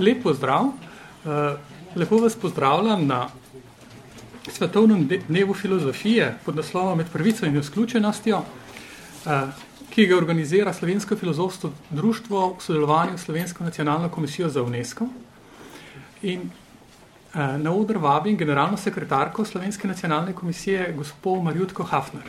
Lep pozdrav. Lepo vas pozdravljam na svetovnem dnevu filozofije pod naslovom Med pravico in izključenostjo, ki ga organizira Slovensko filozofsko društvo v sodelovanju s Slovensko nacionalno komisijo za UNESCO. In na odr vabim generalno sekretarko Slovenske nacionalne komisije, gospod Marjutko Hafner.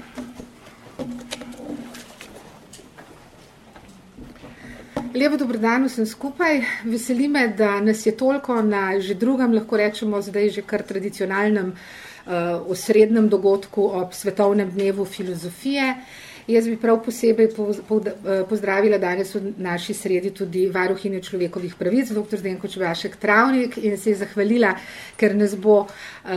Lepo dobrodan vsem skupaj. Veseli me, da nas je toliko na že drugem, lahko rečemo zdaj že kar tradicionalnem uh, osrednjem dogodku ob svetovnem dnevu filozofije. Jaz bi prav posebej pozdravila danes v naši sredi tudi varuhinjo človekovih pravic, dr. Zdenko Čevašek Travnik in se je zahvalila, ker nas bo, uh,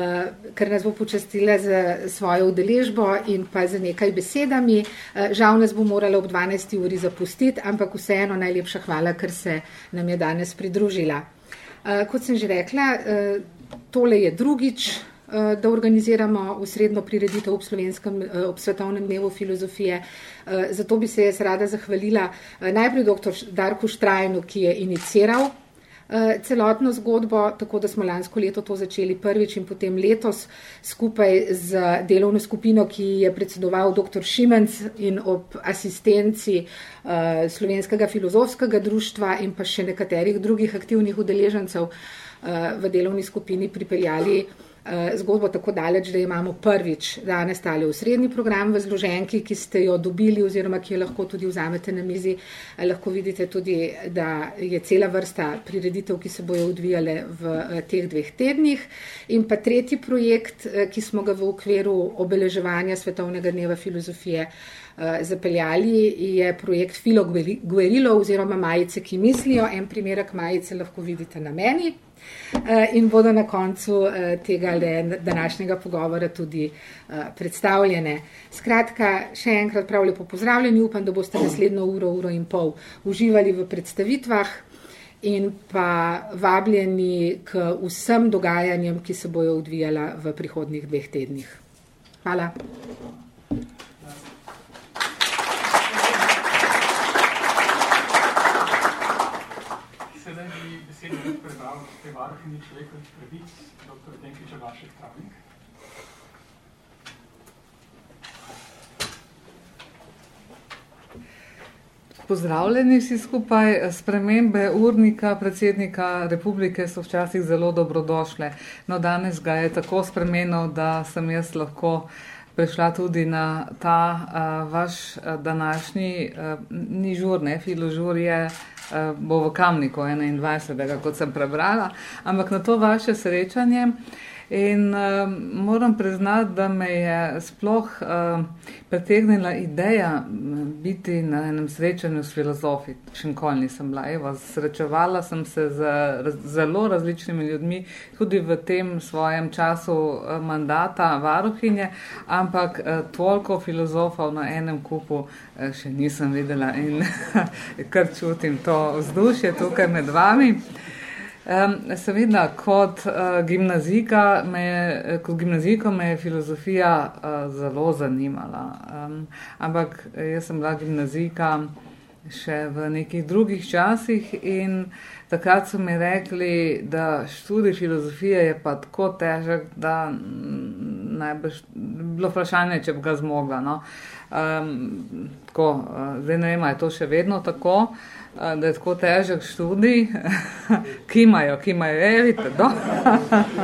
ker nas bo počastila za svojo udeležbo in pa za nekaj besedami. Uh, žal nas bo morala ob 12. uri zapustiti, ampak vseeno najlepša hvala, ker se nam je danes pridružila. Kot sem že rekla, tole je drugič Eh, da organiziramo usredno prireditev ob, eh, ob svetovnem dnevu filozofije. Eh, zato bi se jaz rada zahvalila najprej dr. Darku Štrajnu, ki je iniciral celotno zgodbo, tako da smo lansko leto to začeli prvič in potem letos skupaj z delovno skupino, ki je predsedoval dr. Šimenc in ob asistenci Slovenskega filozofskega društva in pa še nekaterih drugih aktivnih udeležencev v delovni skupini pripeljali Eh, zgodbo tako daleč, da imamo prvič danes tale usrednji program v zloženki, ki ste jo dobili oziroma ki jo lahko tudi vzamete na mizi. Eh, lahko vidite tudi, da je cela vrsta prireditev, ki se bojo odvijale v eh, teh dveh tednih. In pa tretji projekt, ki smo ga v okviru obeleževanja Svetovnega dneva filozofije zapeljali, je projekt Filo Guerilo oziroma majice, ki mislijo. En primerek majice lahko vidite na meni. Eh, in bodo na koncu eh, tega današnjega pogovora tudi eh, predstavljene. Skratka, še enkrat prav lepo pozdravljeni, upam, da boste naslednjo uro, uro in pol uživali v predstavitvah in pa vabljeni k vsem dogajanjem, ki se bojo odvijala v prihodnih dveh tednih. Hvala. Varuhinji človekovih pravic, dr. Denkiča Vašek Travnik. Pozdravljeni vsi skupaj. Spremembe urnika predsednika republike so včasih zelo dobrodošle. No, danes ga je tako spremenil, da sem jaz lahko prišla tudi na ta uh, vaš uh, današnji, uh, ni žur, ne, filožur je uh, bo v Kamniku 21. kot sem prebrala, ampak na to vaše srečanje. In uh, moram priznati, da me je sploh uh, pritegnila ideja biti na enem srečanju s filozofi. Še nikoli nisem bila. Evo, srečevala sem se z raz, zelo različnimi ljudmi, tudi v tem svojem času uh, mandata varuhinje, ampak uh, toliko filozofov na enem kupu uh, še nisem videla in kar čutim to vzdušje tukaj med vami. Um, seveda, kot uh, gimnazika me je, kot gimnaziko me je filozofija uh, zelo zanimala. Um, ampak jaz sem bila gimnazika še v nekih drugih časih in takrat so mi rekli, da študij filozofije je pa tako težek, da najbrž bilo vprašanje, če bi ga zmogla. No. Um, tako, uh, zdaj ne vem, je to še vedno tako. Uh, da je tako težek študij, ki imajo, ki imajo, je, vidite, do.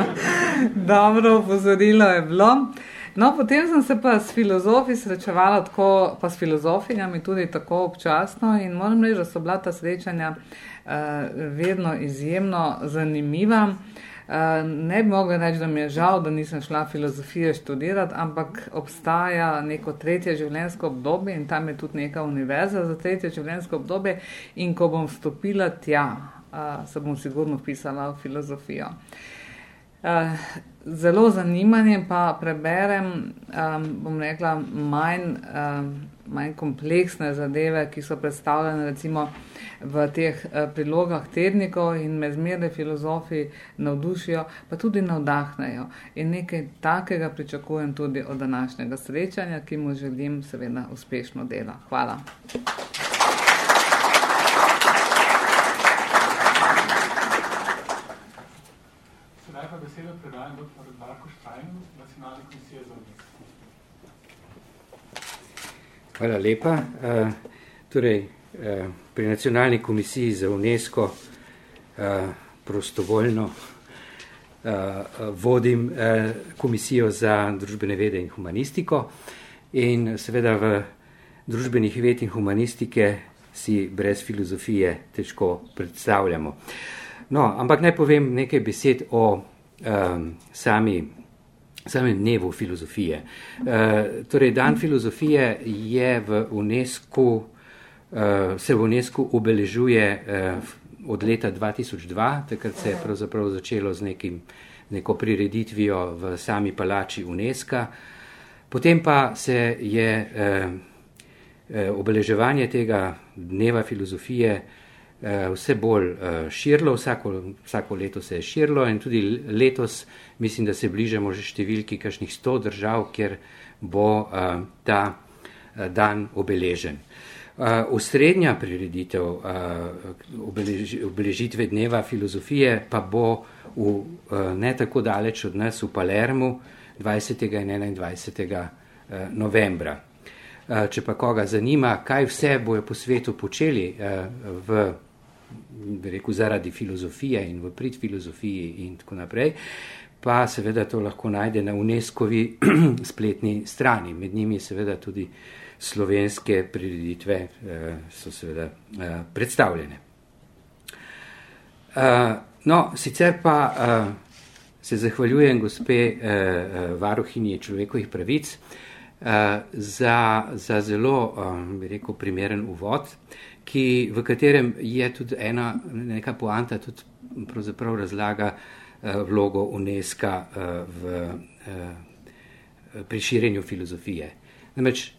dobro upozorilo je bilo. No, potem sem se pa s filozofi srečevala tako, pa s filozofinjami tudi tako občasno in moram reči, da so bila ta srečanja uh, vedno izjemno zanimiva. Uh, ne bi mogla reči, da mi je žal, da nisem šla filozofije študirati, ampak obstaja neko tretje življenjsko obdobje in tam je tudi neka univerza za tretje življenjsko obdobje. In ko bom vstopila tja, se bom sigurno vpisala v filozofijo. Zelo zanimanje pa preberem, bom rekla, manj, manj kompleksne zadeve, ki so predstavljene recimo v teh eh, prilogah tednikov in me zmeraj filozofi navdušijo, pa tudi navdahnejo. In nekaj takega pričakujem tudi od današnjega srečanja, ki mu želim seveda uspešno delo. Hvala. besedo predajam dr. Darko Štajnu, Nacionalne komisije za UNESCO. Hvala lepa. Uh, torej, uh, pri Nacionalni komisiji za UNESCO uh, prostovoljno vodim komisijo za družbene vede in humanistiko in seveda v družbenih ved in humanistike si brez filozofije težko predstavljamo. No, ampak naj povem nekaj besed o um, sami, samem dnevu filozofije. Uh, torej, dan filozofije je v UNESCO, uh, se v UNESCO obeležuje uh, od leta 2002, takrat se je pravzaprav začelo z nekim, neko prireditvijo v sami palači UNESCO. Potem pa se je uh, obeleževanje tega dneva filozofije vse bolj uh, širilo, vsako, vsako leto se je širilo in tudi letos mislim, da se bližamo že številki kakšnih sto držav, kjer bo uh, ta dan obeležen. Osrednja prireditev obelež, obeležitve dneva filozofije pa bo v, ne tako daleč od nas v Palermu 20. in 21. Uh, novembra. Če pa koga zanima, kaj vse bojo po svetu počeli v rekel, zaradi filozofije in v prid filozofiji in tako naprej, pa seveda to lahko najde na UNESCO-vi spletni strani. Med njimi seveda tudi slovenske prireditve eh, so seveda eh, predstavljene. Eh, no, sicer pa eh, se zahvaljujem gospe eh, eh varuhinji človekovih pravic eh, za, za zelo, eh, bi rekel, primeren uvod. Eh, ki, v katerem je tudi ena neka poanta, tudi pravzaprav razlaga uh, vlogo UNESCO uh, v uh, pri širjenju filozofije. Namreč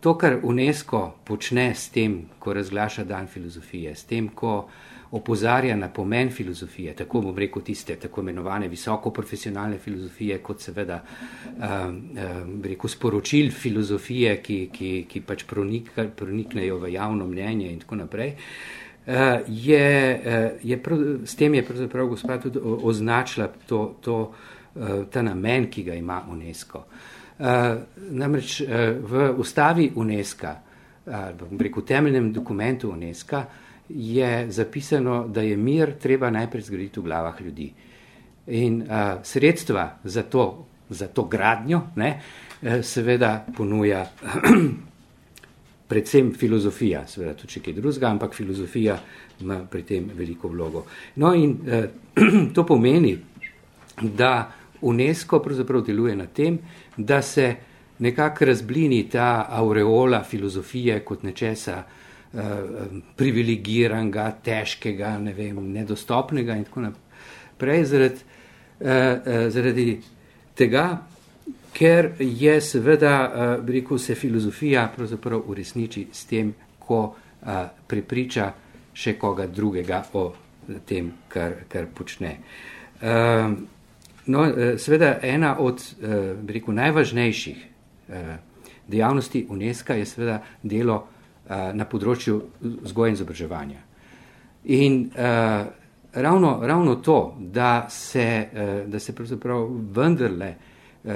to, kar UNESCO počne s tem, ko razglaša dan filozofije, s tem, ko uh, opozarja na pomen filozofije, tako bom rekel tiste tako imenovane visoko profesionalne filozofije, kot seveda um, um, rekel sporočil filozofije, ki, ki, ki pač pronika, proniknejo v javno mnenje in tako naprej. Uh, je, uh, je prav, s tem je pravzaprav gospod tudi označila to, to, uh, ta namen, ki ga ima UNESCO. Namreč v ustavi UNESCO, uh, rekel, v temeljnem dokumentu UNESCO, je zapisano, da je mir treba najprej zgraditi v glavah ljudi. In uh, sredstva za to, za to gradnjo ne, eh, seveda ponuja predvsem filozofija, seveda tudi če kaj drugega, ampak filozofija ima pri tem veliko vlogo. No in uh, to pomeni, da UNESCO pravzaprav deluje na tem, da se nekako razblini ta aureola filozofije kot nečesa, Eh, privilegiranega, težkega, ne vem, nedostopnega in tako naprej. Zaradi, uh, uh, zaradi tega, ker je seveda, uh, rekel se, filozofija pravzaprav uresniči s tem, ko prepriča še koga drugega o tem, kar, kar počne. No, seveda ena od, uh, rekel, najvažnejših dejavnosti UNESCO je seveda delo Eh, na področju vzgoja in izobraževanja. In uh, ravno, ravno to, da se, uh, da se pravzaprav vendarle, uh,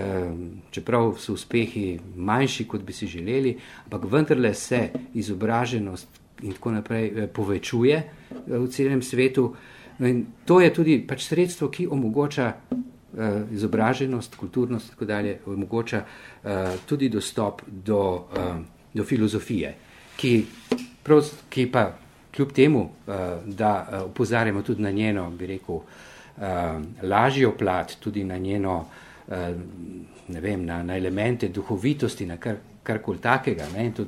čeprav so uspehi manjši, kot bi si želeli, ampak vendarle se izobraženost in tako naprej uh, povečuje uh, v celem svetu. No in to je tudi pač sredstvo, ki omogoča uh, izobraženost, kulturnost in tako dalje, omogoča uh, tudi dostop do, uh, do filozofije ki, prav, ki pa kljub temu, uh, da uh, upozarjamo tudi na njeno, bi rekel, uh, lažjo plat, tudi na njeno, uh, ne vem, na, na elemente duhovitosti, na kar, karkoli takega, ne, in to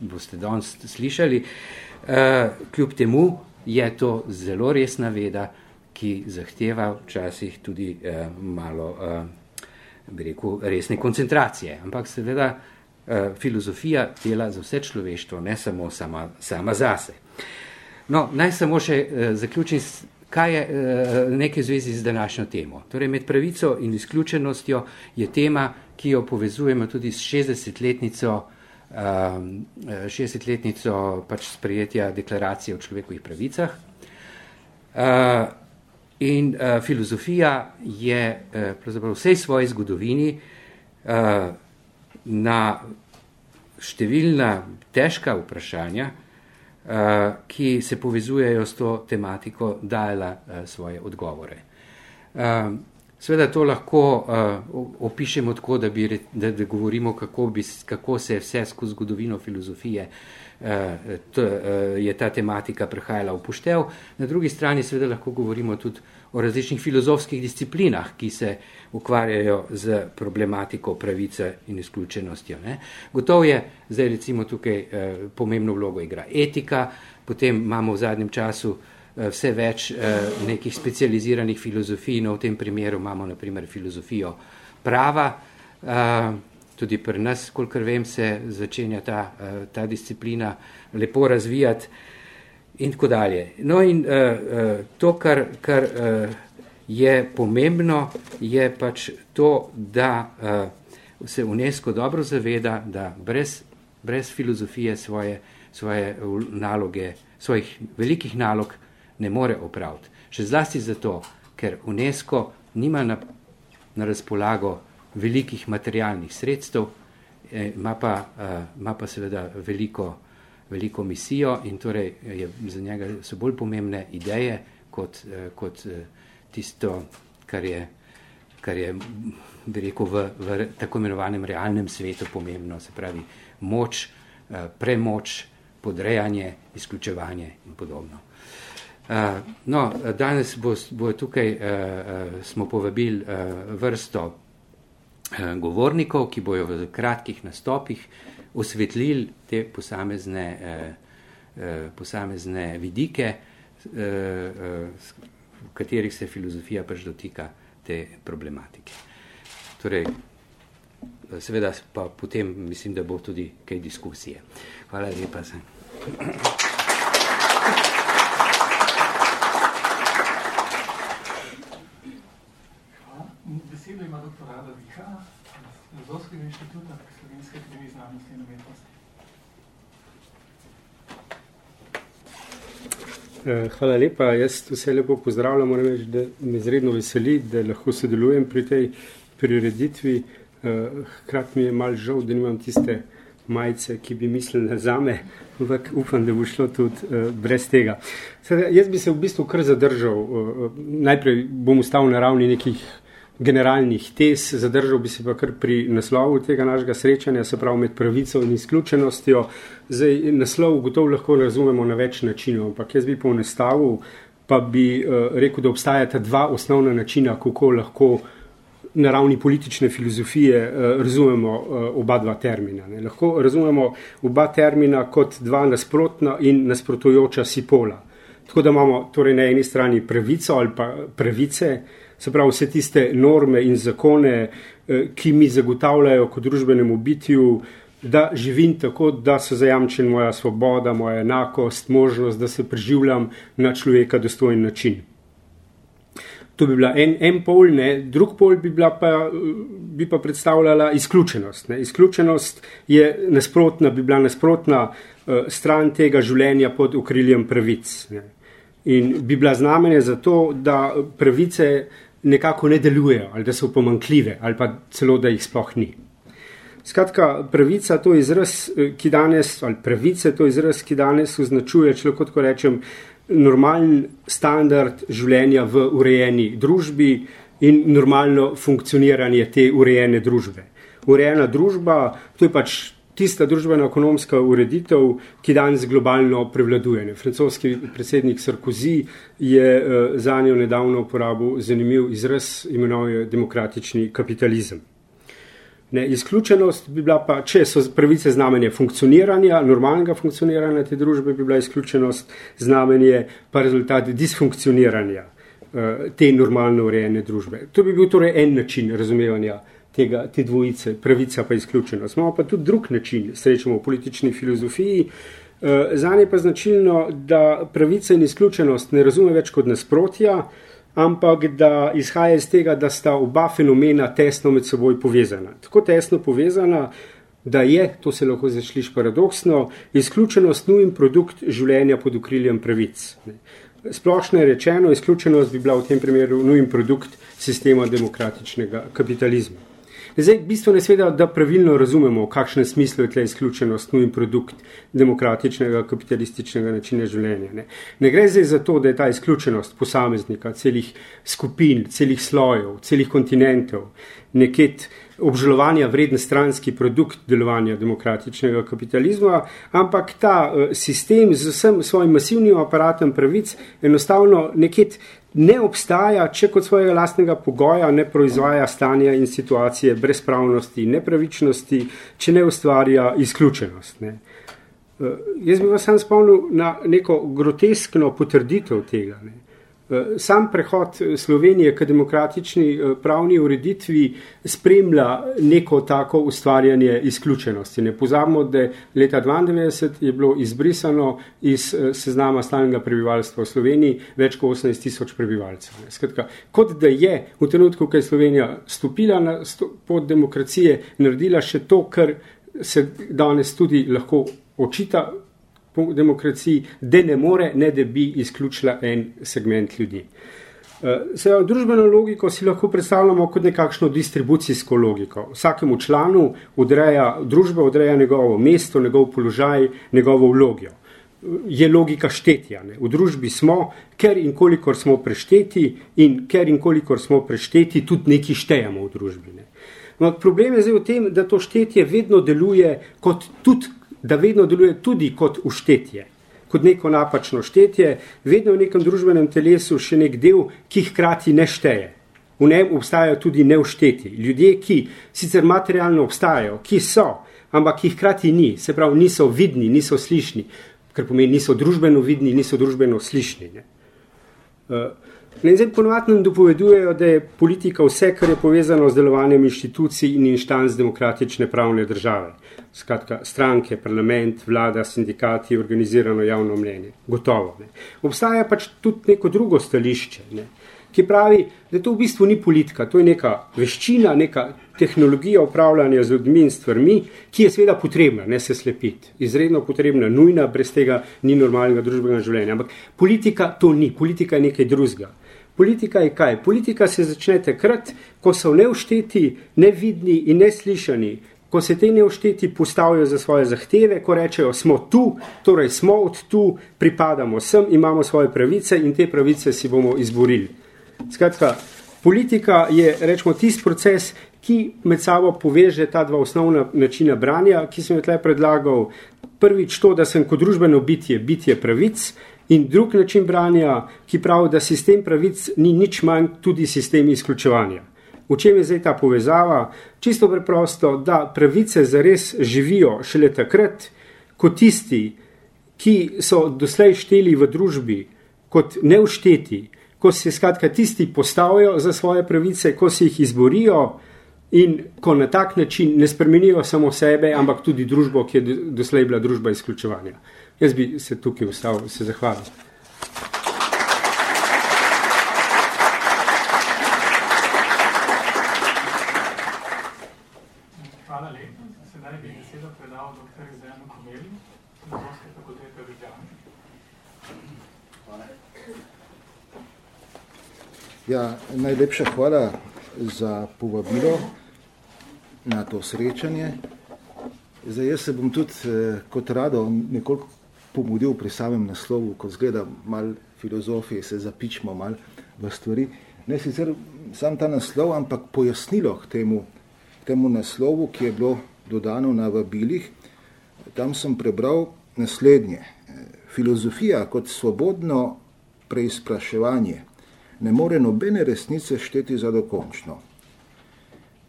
boste danes slišali, uh, kljub temu je to zelo resna veda, ki zahteva včasih tudi uh, malo, uh, bi rekel, resne koncentracije. Ampak seveda, Eh, filozofija dela za vse človeštvo, ne samo sama, sama zase. No, naj samo še uh, zaključim, kaj je uh, nekaj zvezi z današnjo temo. Torej, med pravico in izključenostjo je tema, ki jo povezujemo tudi s 60-letnico, um, 60-letnico pač sprejetja deklaracije o človekovih pravicah. Uh, In uh, filozofija je uh, v vsej svoji zgodovini uh, na številna težka vprašanja, uh, ki se povezujejo s to tematiko, dajala uh, svoje odgovore. Sveda to lahko uh, opišemo tako, da, bi, da, da govorimo, kako, bi, kako se je vse skozi zgodovino filozofije uh, t, uh, je ta tematika prehajala v poštev. Na drugi strani seveda lahko govorimo tudi o različnih filozofskih disciplinah, ki se ukvarjajo z problematiko pravice in izključenostjo. Ne. Gotovo je, zdaj recimo tukaj uh, pomembno vlogo igra etika, potem imamo v zadnjem času uh, vse več eh, nekih specializiranih filozofij, no v tem primeru imamo naprimer filozofijo prava, eh, tudi pri nas, kolikor vem, se začenja ta, ta disciplina lepo razvijati in tako dalje. No in to, kar, kar je pomembno, je pač to, da se UNESCO dobro zaveda, da brez, brez filozofije svoje, svoje naloge, svojih velikih nalog ne more opraviti. Še zlasti zato, ker UNESCO nima na, na razpolago velikih materialnih sredstev, eh, ima pa, uh, ima pa seveda veliko, veliko misijo in torej je za njega so bolj pomembne ideje kot, uh, kot tisto, kar je, kar je bi rekel, v, v tako imenovanem realnem svetu pomembno, se pravi moč, premoč, podrejanje, izključevanje in podobno. No, danes bo, bo tukaj, uh, smo povabili uh, vrsto uh, govornikov, ki bojo v kratkih nastopih osvetlili te posamezne, uh, uh, posamezne vidike, uh, uh, v katerih se filozofija pač dotika te problematike. Torej, seveda pa potem mislim, da bo tudi kaj diskusije. Hvala lepa. Za. Filozofskega inštituta Slovenske akademije znanosti in umetnosti. Eh, hvala lepa. Jaz vse lepo pozdravljam, moram reči, da me izredno veseli, da lahko sodelujem pri tej prireditvi. Eh, hkrati mi je mal žal, da nimam tiste majice, ki bi mislili za me, ampak upam, da bo šlo tudi uh, brez tega. Sada, jaz bi se v bistvu kar zadržal. Uh, najprej bom ustal na ravni nekih generalnih tez, zadržal bi se pa kar pri naslovu tega našega srečanja, se pravi med pravico in izključenostjo. Zdaj, naslov gotovo lahko razumemo na več načinov, ampak jaz bi ponestavil, pa bi uh, rekel, da obstajata dva osnovna načina, kako lahko na ravni politične filozofije uh, razumemo uh, oba dva termina. Ne. Lahko razumemo oba termina kot dva nasprotna in nasprotujoča si pola. Tako da imamo torej na eni strani pravico ali pa pravice, se pravi vse tiste norme in zakone, eh, ki mi zagotavljajo kot družbenemu bitju, da živim tako, da so zajamčen moja svoboda, moja enakost, možnost, da se preživljam na človeka dostojen način. To bi bila en, en pol, ne, drug pol bi, pa, bi pa predstavljala izključenost. Ne. Izključenost je nasprotna, bi bila nasprotna uh, stran tega življenja pod okriljem pravic. Ne. In bi bila znamenje za to, da pravice nekako ne delujejo, ali da so pomankljive, ali pa celo, da jih sploh ni. Skratka, pravica to je izraz, ki danes, ali pravice to je izraz, ki danes označuje, če lahko tako rečem, normalen standard življenja v urejeni družbi in normalno funkcioniranje te urejene družbe. Urejena družba, to je pač tista družbeno-ekonomska ureditev, ki danes globalno prevladuje. Francoski predsednik Sarkozy je uh, za njo nedavno uporabil zanimiv izraz, imenoval je demokratični kapitalizem. Ne, izključenost bi bila pa, če so pravice znamenje funkcioniranja, normalnega funkcioniranja te družbe, bi bila izključenost znamenje pa rezultat disfunkcioniranja uh, te normalno urejene družbe. To bi bil torej en način razumevanja uh, tega, te dvojice, pravica pa izključenost. Imamo pa tudi drug način, srečamo v politični filozofiji. Eh, Za nje pa značilno, da pravica in izključenost ne razume več kot nasprotja, ampak da izhaja iz tega, da sta oba fenomena tesno med seboj povezana. Tako tesno povezana, da je, to se lahko začliš paradoksno, izključenost nujen produkt življenja pod okriljem pravic. splošno rečeno, izključenost bi bila v tem primeru nujen produkt sistema demokratičnega kapitalizma. Zdaj, bistveno je seveda, da pravilno razumemo, v kakšnem smislu je tle izključenost nujen produkt demokratičnega kapitalističnega načina življenja. Ne, ne gre zdaj za to, da je ta izključenost posameznika, celih skupin, celih slojev, celih kontinentov, nekjet obžalovanja vreden stranski produkt delovanja demokratičnega kapitalizma, ampak ta uh, sistem z vsem svojim masivnim aparatom pravic enostavno nekjet ne obstaja, če kot svojega lastnega pogoja ne proizvaja stanja in situacije brezpravnosti, nepravičnosti, če ne ustvarja izključenost. Ne. Uh, jaz bi vas sam spomnil na neko groteskno potrditev tega. Ne. Eh, sam prehod eh, Slovenije k demokratični eh, pravni ureditvi spremlja neko tako ustvarjanje izključenosti. Ne pozabimo, da leta 92 je bilo izbrisano iz seznama stalnega prebivalstva v Sloveniji več kot 18 tisoč prebivalcev. Skratka, kot da je v trenutku, ko je Slovenija stopila na pot demokracije, naredila še to, kar se danes tudi lahko očita demokraciji, da ne more, ne da bi izključila en segment ljudi. Eh, Seveda, družbeno logiko si lahko predstavljamo kot nekakšno distribucijsko logiko. Vsakemu članu odreja, družba odreja njegovo mesto, njegov položaj, njegovo vlogo. Je logika štetja. Ne. V družbi smo, ker in kolikor smo prešteti, in ker in kolikor smo prešteti, tudi neki štejemo v družbi. Ne. No, problem je zdaj v tem, da to štetje vedno deluje kot tudi da vedno deluje tudi kot uštetje, kot neko napačno štetje, vedno v nekem družbenem telesu še nek del, ki hkrati ne šteje. V njem obstajajo tudi neušteti. Ljudje, ki sicer materialno obstajajo, ki so, ampak ki hkrati ni, se pravi, niso vidni, niso slišni, kar pomeni, niso družbeno vidni, niso družbeno slišni. Ne. Uh, In zdaj ponovadi nam dopovedujejo, da je politika vse, kar je povezano z delovanjem inštitucij in inštanc demokratične pravne države. Skratka, stranke, parlament, vlada, sindikati, organizirano javno mnenje. Gotovo. Ne. Obstaja pač tudi neko drugo stališče, ne, ki pravi, da to v bistvu ni politika, to je neka veščina, neka tehnologija upravljanja z ljudmi in stvarmi, ki je seveda potrebna, ne se slepiti, izredno potrebna, nujna, brez tega ni normalnega družbenega življenja. Ampak politika to ni, politika je nekaj drugega. Politika je kaj? Politika se začne takrat, ko so neušteti, nevidni in neslišani, ko se te neušteti postavijo za svoje zahteve, ko rečejo, smo tu, torej smo od tu, pripadamo sem, imamo svoje pravice in te pravice si bomo izborili. Skratka, politika je, rečemo, tisti proces, ki med sabo poveže ta dva osnovna načina branja, ki sem jo tle predlagal. Prvič to, da sem kot družbeno bitje, bitje pravic, In drug način branja, ki pravi, da sistem pravic ni nič manj tudi sistem izključevanja. V čem je zdaj ta povezava? Čisto preprosto, da pravice zares živijo šele takrat, ko tisti, ki so doslej šteli v družbi kot neušteti, ko se skratka tisti postavijo za svoje pravice, ko se jih izborijo in ko na tak način ne spremenijo samo sebe, ampak tudi družbo, ki je doslej bila družba izključevanja. Jaz bi se tukaj ustavil, se zahvalil. Hvala lepa. Sedaj bi besedo predal dr. Zdenu Komeli, Filozofske fakultete v Ljubljani. Ja, najlepša hvala za povabilo na to srečanje. Zdaj, jaz se bom tudi eh, kot rado nekoliko pomudil pri samem naslovu, ko zgleda mal filozofije, se zapičmo mal v stvari. Ne sicer sam ta naslov, ampak pojasnilo k temu, k temu naslovu, ki je bilo dodano na vabilih, tam sem prebral naslednje. Filozofija kot svobodno preizpraševanje ne more nobene resnice šteti za dokončno.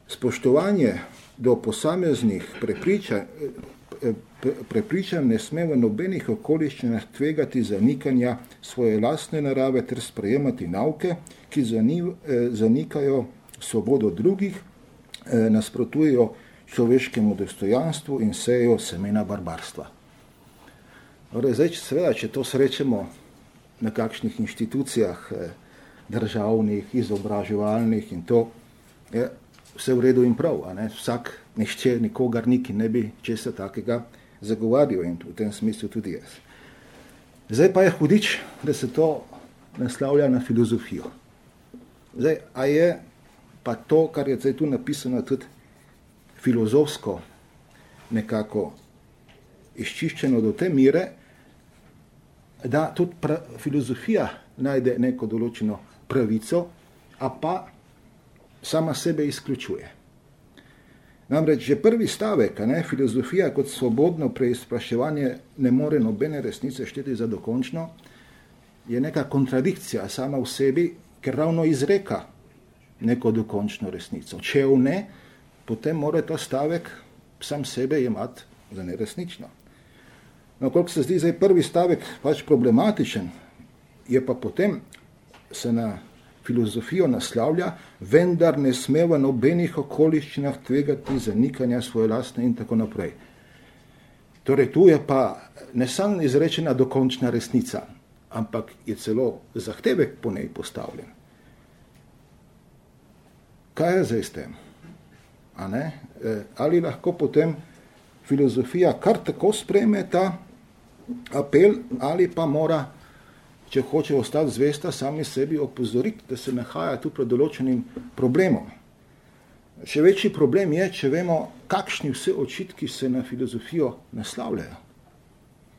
Spoštovanje do posameznih prepričanj, prepričan, ne sme v nobenih okoliščinah tvegati zanikanja svoje lastne narave ter sprejemati nauke, ki eh, zanikajo svobodo drugih, eh, nasprotujejo človeškemu dostojanstvu in sejo semena barbarstva. Torej, zdaj, če, seveda, če to srečemo na kakšnih inštitucijah, eh, državnih, izobraževalnih in to, je vse v redu in prav. Vsak nišče, nikogar niki ne bi česa takega zagovarjal in v tem smislu tudi jaz. Zdaj pa je hudič, da se to naslavlja na filozofijo. Zdaj, a je pa to, kar je zdaj tu napisano, tudi filozofsko nekako izčiščeno do te mire, da tudi pra, filozofija najde neko določeno pravico, a pa sama sebe izključuje. Namreč že prvi stavek, ne, filozofija kot svobodno preizpraševanje ne more nobene resnice šteti za dokončno, je neka kontradikcija sama v sebi, ker ravno izreka neko dokončno resnico. Če jo ne, potem mora ta stavek sam sebe imati za neresnično. No, koliko se zdi zdaj prvi stavek pač problematičen, je pa potem se na filozofijo naslavlja, vendar ne sme v nobenih okoliščinah tvegati zanikanja svoje lastne in tako naprej. Torej, tu je pa ne samo izrečena dokončna resnica, ampak je celo zahtevek po njej postavljen. Kaj je zdaj s tem? E, ali lahko potem filozofija kar tako spreme ta apel, ali pa mora, če hoče ostati zvesta, sami sebi opozoriti, da se nahaja tu pred določenim problemom. Še večji problem je, če vemo, kakšni vse očitki se na filozofijo naslavljajo.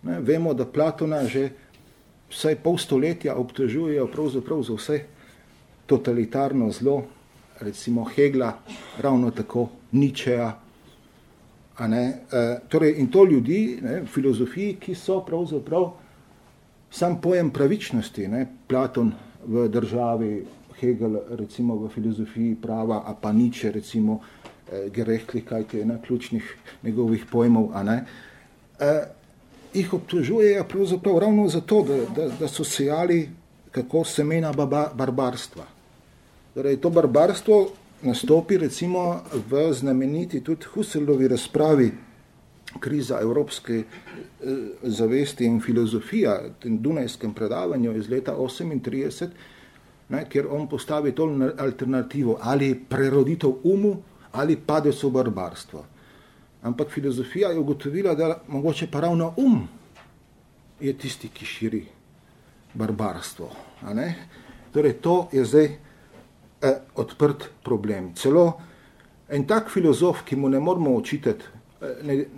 Ne, vemo, da Platona že vsaj pol stoletja obtožujejo pravzaprav za vse totalitarno zlo, recimo Hegla, ravno tako Ničeja. E, torej, in to ljudi, ne, filozofiji, ki so pravzaprav sam pojem pravičnosti, ne, Platon v državi, Hegel recimo v filozofiji prava, a pa Niče recimo eh, Gerechlikajt je ena ključnih njegovih pojmov, a ne, eh, jih obtožujejo pravzaprav ravno zato, da, da, da so sejali kako semena baba, barbarstva. Torej, to barbarstvo nastopi recimo v znameniti tudi Husserlovi razpravi kriza evropske eh, zavesti in filozofija, tem dunajskem predavanju iz leta 38, ne, kjer on postavi to alternativo, ali preroditev umu, ali padec v barbarstvo. Ampak filozofija je ugotovila, da mogoče pa ravno um je tisti, ki širi barbarstvo. Torej, to je zdaj eh, odprt problem. Celo en tak filozof, ki mu ne moramo očitati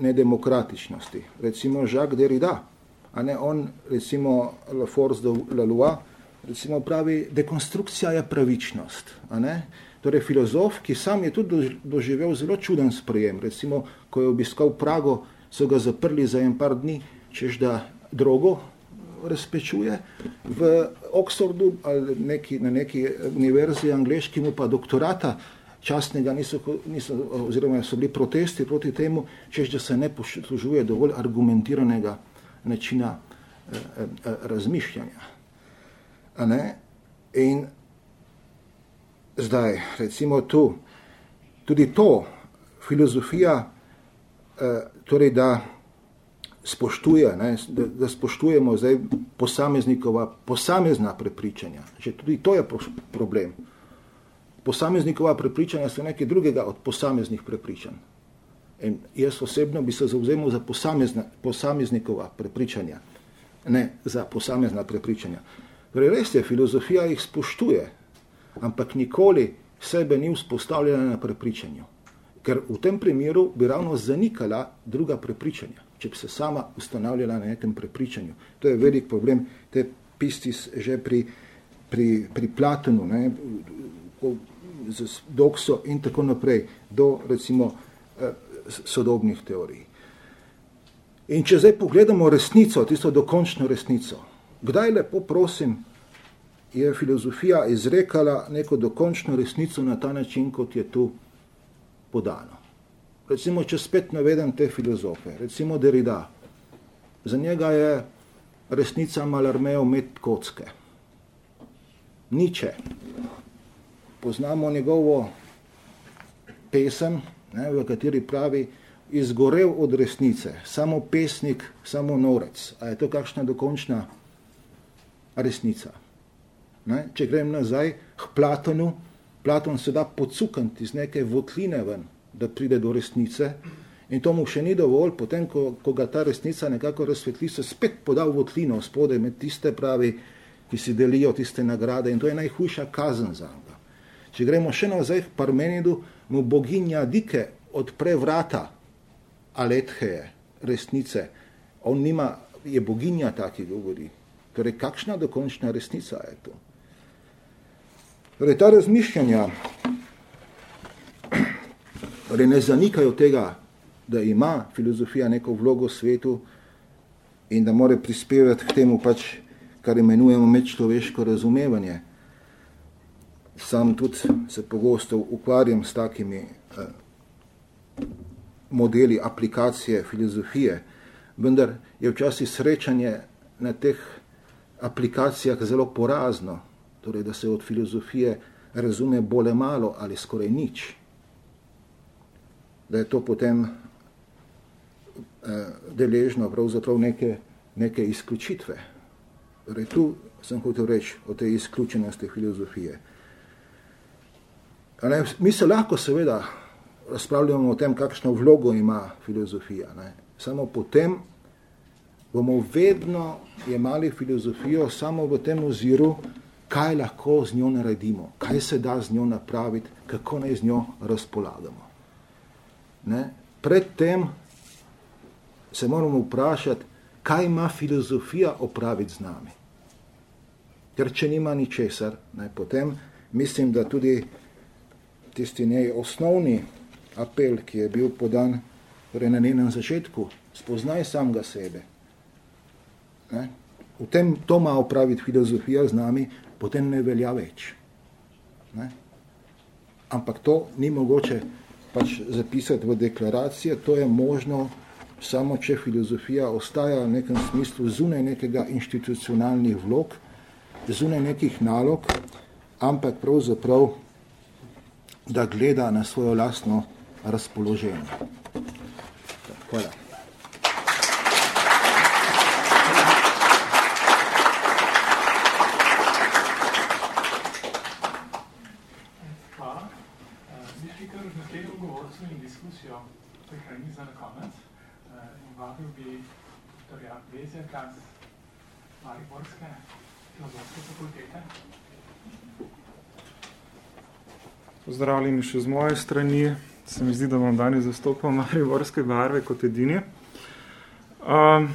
nedemokratičnosti, ne recimo Jacques Derrida, a ne on, recimo La Force de la Loi, recimo pravi, dekonstrukcija je pravičnost. A ne? Torej, filozof, ki sam je tudi doživel zelo čuden sprejem, recimo, ko je obiskal Prago, so ga zaprli za en par dni, čež da drogo razpečuje. V Oxfordu ali neki, na neki univerzi angliški mu pa doktorata častnega niso, niso, oziroma so bili protesti proti temu, čež da se ne poslužuje dovolj argumentiranega načina eh, eh, razmišljanja. A ne? In zdaj, recimo tu, tudi to, filozofija, eh, torej da spoštuje, ne, da, da spoštujemo zdaj posameznikova posamezna prepričanja. Že tudi to je problem. Posameznikova prepričanja so nekaj drugega od posameznih prepričanj. In jaz osebno bi se zauzemal za posamezna, posameznikova prepričanja, ne za posamezna prepričanja. Torej, res je, filozofija jih spoštuje, ampak nikoli sebe ni vzpostavljala na prepričanju. Ker v tem primeru bi ravno zanikala druga prepričanja, če bi se sama ustanavljala na nekem prepričanju. To je velik problem, te pistis že pri, pri, pri Platonu, ne, z dokso in tako naprej, do recimo eh, sodobnih teorij. In če zdaj pogledamo resnico, tisto dokončno resnico, kdaj lepo prosim, je filozofija izrekala neko dokončno resnico na ta način, kot je tu podano. Recimo, če spet navedem te filozofe, recimo Derrida, za njega je resnica malarmejo med kocke. Niče. Poznamo njegovo pesem, ne, v kateri pravi, izgorev od resnice, samo pesnik, samo norec. A je to kakšna dokončna resnica? Ne? Če grem nazaj k Platonu, Platon se da pocukati iz neke votline ven, da pride do resnice. In to mu še ni dovolj, potem, ko, ko ga ta resnica nekako razsvetli, se spet poda v votlino spode med tiste pravi ki si delijo tiste nagrade in to je najhujša kazen za njega. Če gremo še nazaj k Parmenidu, mu boginja Dike odpre vrata Aletheje, resnice. On nima, je boginja ta, ki govori. Torej, kakšna dokončna resnica je to? Torej, ta razmišljanja torej ne zanikajo tega, da ima filozofija neko vlogo v svetu in da more prispevati k temu pač, kar imenujemo medčloveško razumevanje. Sam tudi se pogosto ukvarjam s takimi eh, modeli aplikacije filozofije, vendar je včasih srečanje na teh aplikacijah zelo porazno, torej da se od filozofije razume bole malo ali skoraj nič. Da je to potem eh, deležno pravzaprav neke, neke izključitve. Torej, tu sem hotel reči o tej izključenosti filozofije. Ne, mi se lahko seveda razpravljamo o tem, kakšno vlogo ima filozofija. Ne. Samo potem bomo vedno imeli filozofijo samo v tem oziru, kaj lahko z njo naredimo, kaj se da z njo napraviti, kako naj z njo razpolagamo. Ne? Predtem se moramo vprašati, kaj ima filozofija opraviti z nami. Ker če nima ničesar, ne, potem mislim, da tudi tisti njej osnovni apel, ki je bil podan torej na njenem začetku, spoznaj samega sebe. Ne? V tem to ima opraviti filozofija z nami, potem ne velja več. Ne? Ampak to ni mogoče pač zapisati v deklaracije, to je možno samo, če filozofija ostaja v nekem smislu zunaj nekega institucionalnih vlog, zunaj nekih nalog, ampak pravzaprav da gleda na svojo lastno razpoloženje. Hvala. Diskusijo prihraniti za na konec. In vabil bi doktorja Bezerka z Mariborske filozofske fakultete. Pozdravljeni še z moje strani. Se mi zdi, da vam danes zastopal mariborske barve kot edini. Um,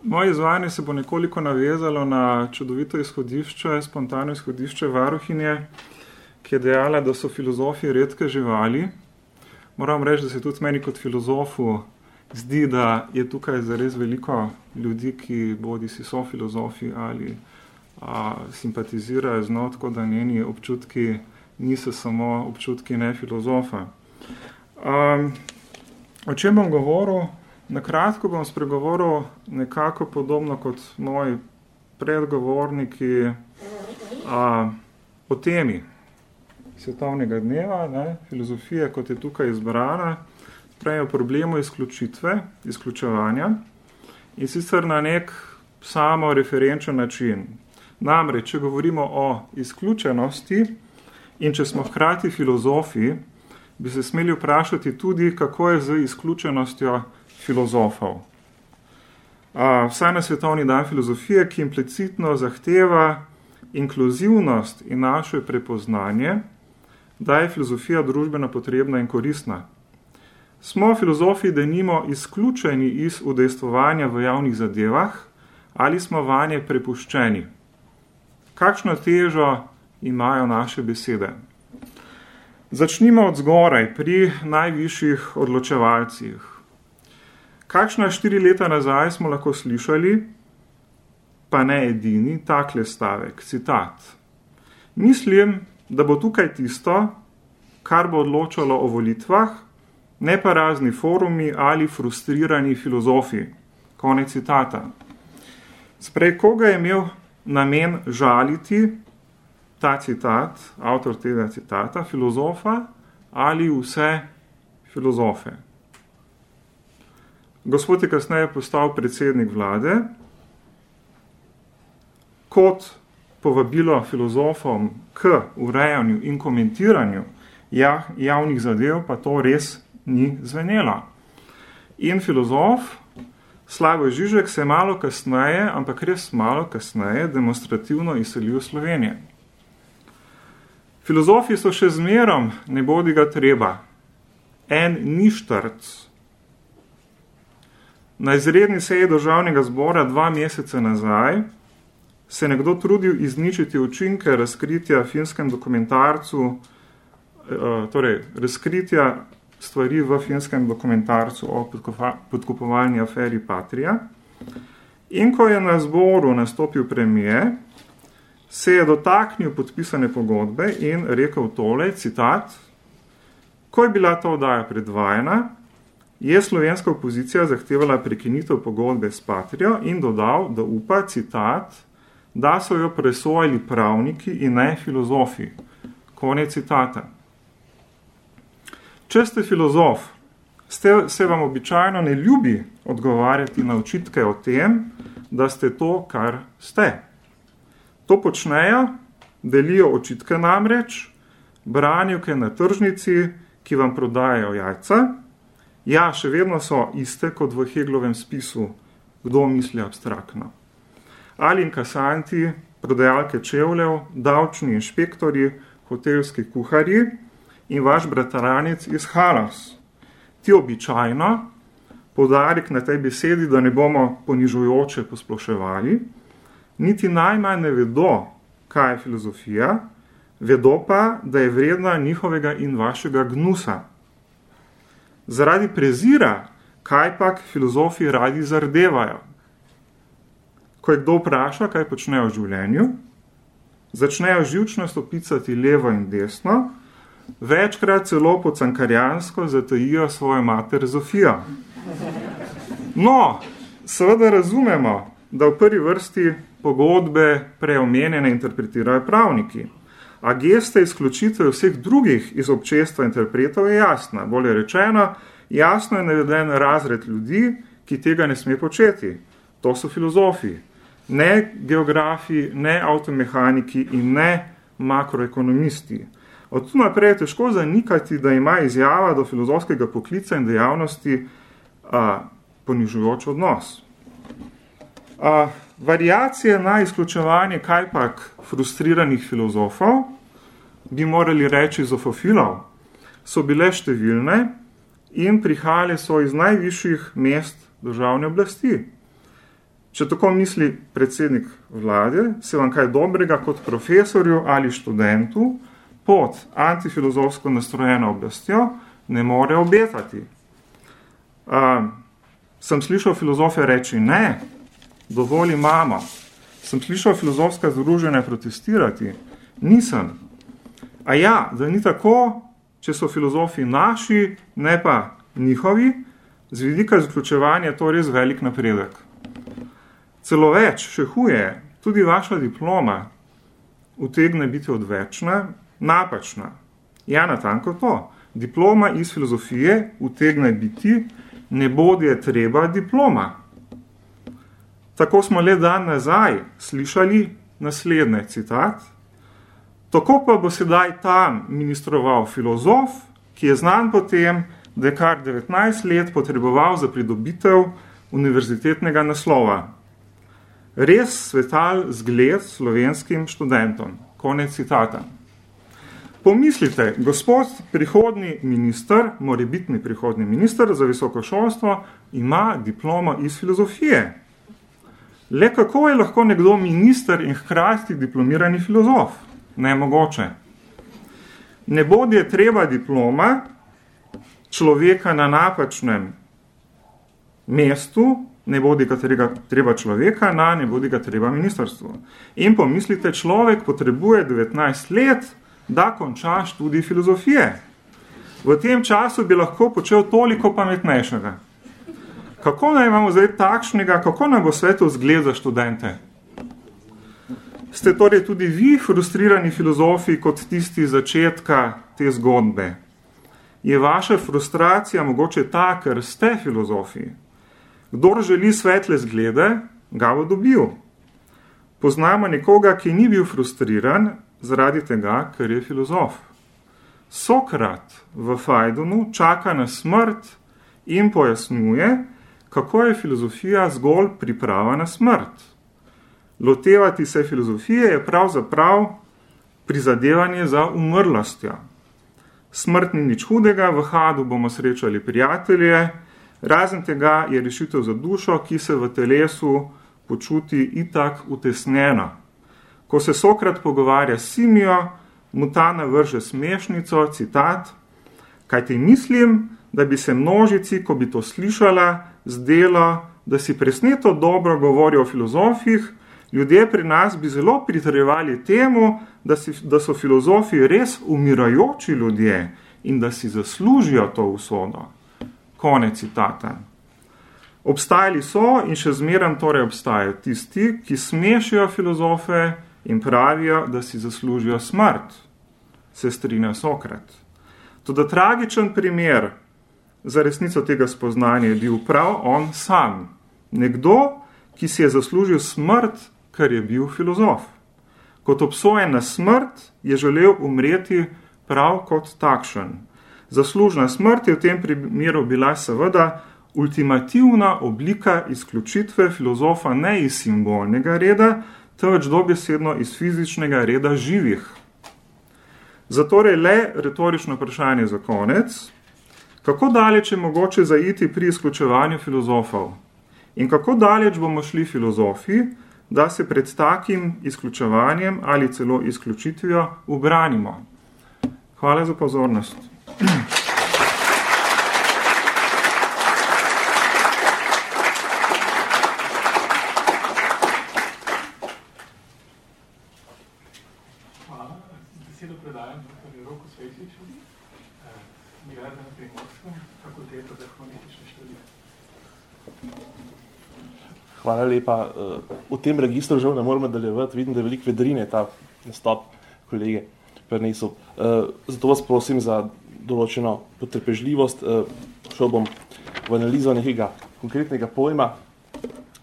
moje izvajanje se bo nekoliko navezalo na čudovito izhodišče, spontano izhodišče varuhinje, ki je dejala, da so filozofi redke živali. Moram reči, da se tudi meni kot filozofu zdi, da je tukaj zares veliko ljudi, ki bodi si so filozofi ali a, simpatizirajo z notko, da njeni občutki niso samo občutki ne filozofa. Um, o čem bom govoril? Na kratko bom spregovoril nekako podobno kot moji predgovorniki a, o temi svetovnega dneva, ne, filozofije, kot je tukaj izbrana, prej o problemu izključitve, izključevanja in sicer na nek samo referenčen način. Namreč, če govorimo o izključenosti, In če smo hkrati filozofi, bi se smeli vprašati tudi, kako je z izključenostjo filozofov. Vsaj na svetovni dan filozofije, ki implicitno zahteva inkluzivnost in naše prepoznanje, da je filozofija družbena potrebna in koristna. Smo filozofi, da nimo izključeni iz udejstvovanja v javnih zadevah ali smo vanje prepuščeni. Kakšno težo imajo naše besede. Začnimo od zgoraj, pri najvišjih odločevalcih. Kakšna štiri leta nazaj smo lahko slišali, pa ne edini, takle stavek, citat. Mislim, da bo tukaj tisto, kar bo odločalo o volitvah, ne pa razni forumi ali frustrirani filozofi. Konec citata. Sprej, koga je imel namen žaliti ta citat, avtor tega citata, filozofa ali vse filozofe. Gospod je kasneje postal predsednik vlade, kot povabilo filozofom k urejanju in komentiranju javnih zadev, pa to res ni zvenelo. In filozof Slavoj Žižek se je malo kasneje, ampak res malo kasneje, demonstrativno izselil Slovenije. Filozofi so še zmerom, ne bodi ga treba, en ništrc. Na izredni seji državnega zbora dva meseca nazaj se nekdo trudil izničiti učinke razkritja finskem dokumentarcu, eh, torej razkritja stvari v finskem dokumentarcu o podkupovalni aferi Patria. In ko je na zboru nastopil premije, se je dotaknil podpisane pogodbe in rekel tole, citat, ko je bila ta oddaja predvajena, je slovenska opozicija zahtevala prekinitev pogodbe s Patrijo in dodal, da upa, citat, da so jo presojali pravniki in ne filozofi. Konec citata. Če ste filozof, ste, se vam običajno ne ljubi odgovarjati na očitke o tem, da ste to, kar ste. To počnejo, delijo očitke namreč, branjivke na tržnici, ki vam prodajajo jajca. Ja, še vedno so iste kot v Heglovem spisu, kdo misli abstraktno ali inkasanti, prodajalke čevljev, davčni inšpektori, hotelski kuharji in vaš bratranec iz Halas. Ti običajno, podarik na tej besedi, da ne bomo ponižujoče posploševali, niti najmanj ne vedo, kaj je filozofija, vedo pa, da je vredna njihovega in vašega gnusa. Zaradi prezira, kaj pak filozofi radi zardevajo, ko je kdo vpraša, kaj počnejo v življenju, začnejo živčno stopicati levo in desno, večkrat celo po cankarjansko zatajijo svojo mater Zofijo. No, seveda razumemo, da v prvi vrsti pogodbe preomenjene interpretirajo pravniki, a geste izključitve vseh drugih iz občestva interpretov je jasna. Bolje rečeno, jasno je naveden razred ljudi, ki tega ne sme početi. To so filozofi, ne geografi, ne avtomehaniki in ne makroekonomisti. Od tu naprej je težko zanikati, da ima izjava do filozofskega poklica in dejavnosti a, ponižujoč odnos. A, variacije na izključevanje kajpak frustriranih filozofov, bi morali reči zofofilov, so bile številne in prihajale so iz najvišjih mest državne oblasti. Če tako misli predsednik vlade, se vam kaj dobrega kot profesorju ali študentu pod antifilozofsko nastrojeno oblastjo ne more obetati. Uh, sem slišal filozofe reči ne, dovolj imamo. Sem slišal filozofska združenja protestirati. Nisem. A ja, da ni tako, če so filozofi naši, ne pa njihovi, z vidika izključevanja to res velik napredek. Celo več, še huje, tudi vaša diploma utegne biti odvečna, napačna. Ja, natanko to. Diploma iz filozofije utegne biti, ne bodi je treba diploma. Tako smo le dan nazaj slišali naslednje citat. Tako pa bo sedaj tam ministroval filozof, ki je znan potem, da je kar 19 let potreboval za pridobitev univerzitetnega naslova. Res svetal zgled slovenskim študentom. Konec citata. Pomislite, gospod prihodni minister, morebitni prihodni minister za visoko šolstvo, ima diplomo iz filozofije. Le kako je lahko nekdo minister in hkrati diplomirani filozof? Nemogoče. Ne bodi je treba diploma človeka na napačnem mestu, ne bodi ga treba človeka, na ne bodi ga treba ministrstvo. In pomislite, človek potrebuje 19 let, da konča študij filozofije. V tem času bi lahko počel toliko pametnejšega. Kako naj imamo zdaj takšnega, kako naj bo svetu zgled za študente? Ste torej tudi vi frustrirani filozofi kot tisti začetka te zgodbe? Je vaša frustracija mogoče ta, ker ste filozofi? Kdor želi svetle zglede, ga bo dobil. Poznamo nekoga, ki ni bil frustriran zaradi tega, ker je filozof. Sokrat v Fajdonu čaka na smrt in pojasnjuje, kako je filozofija zgolj priprava na smrt. Lotevati se filozofije je pravzaprav prizadevanje za umrlostjo. Smrt ni nič hudega, v hadu bomo srečali prijatelje, razen tega je rešitev za dušo, ki se v telesu počuti itak utesnjeno. Ko se Sokrat pogovarja s Simijo, mu ta navrže smešnico, citat, kaj ti mislim, da bi se množici, ko bi to slišala, zdelo, da si presneto dobro govori o filozofih, ljudje pri nas bi zelo pritrjevali temu, da, si, da so filozofi res umirajoči ljudje in da si zaslužijo to usodo. Konec citata. Obstajali so in še zmeraj torej obstajajo tisti, ki smešijo filozofe in pravijo, da si zaslužijo smrt, se strinja Sokrat. Tudi tragičen primer za resnico tega spoznanja je bil prav on sam. Nekdo, ki si je zaslužil smrt, ker je bil filozof. Kot obsojen na smrt, je želel umreti prav kot takšen. Zaslužna smrt je v tem primeru bila seveda ultimativna oblika izključitve filozofa ne iz simbolnega reda, temveč dobesedno iz fizičnega reda živih. Zatorej le retorično vprašanje za konec, kako daleč je mogoče zaiti pri izključevanju filozofov in kako daleč bomo šli filozofi, da se pred takim izključevanjem ali celo izključitvijo ubranimo. Hvala za pozornost. Hvala lepa. V tem registru žal ne moramo nadaljevati, vidim, da je veliko vedrine ta nastop kolege prenesel. Zato vas prosim za določeno potrpežljivost. Šel bom v analizo nekega konkretnega pojma,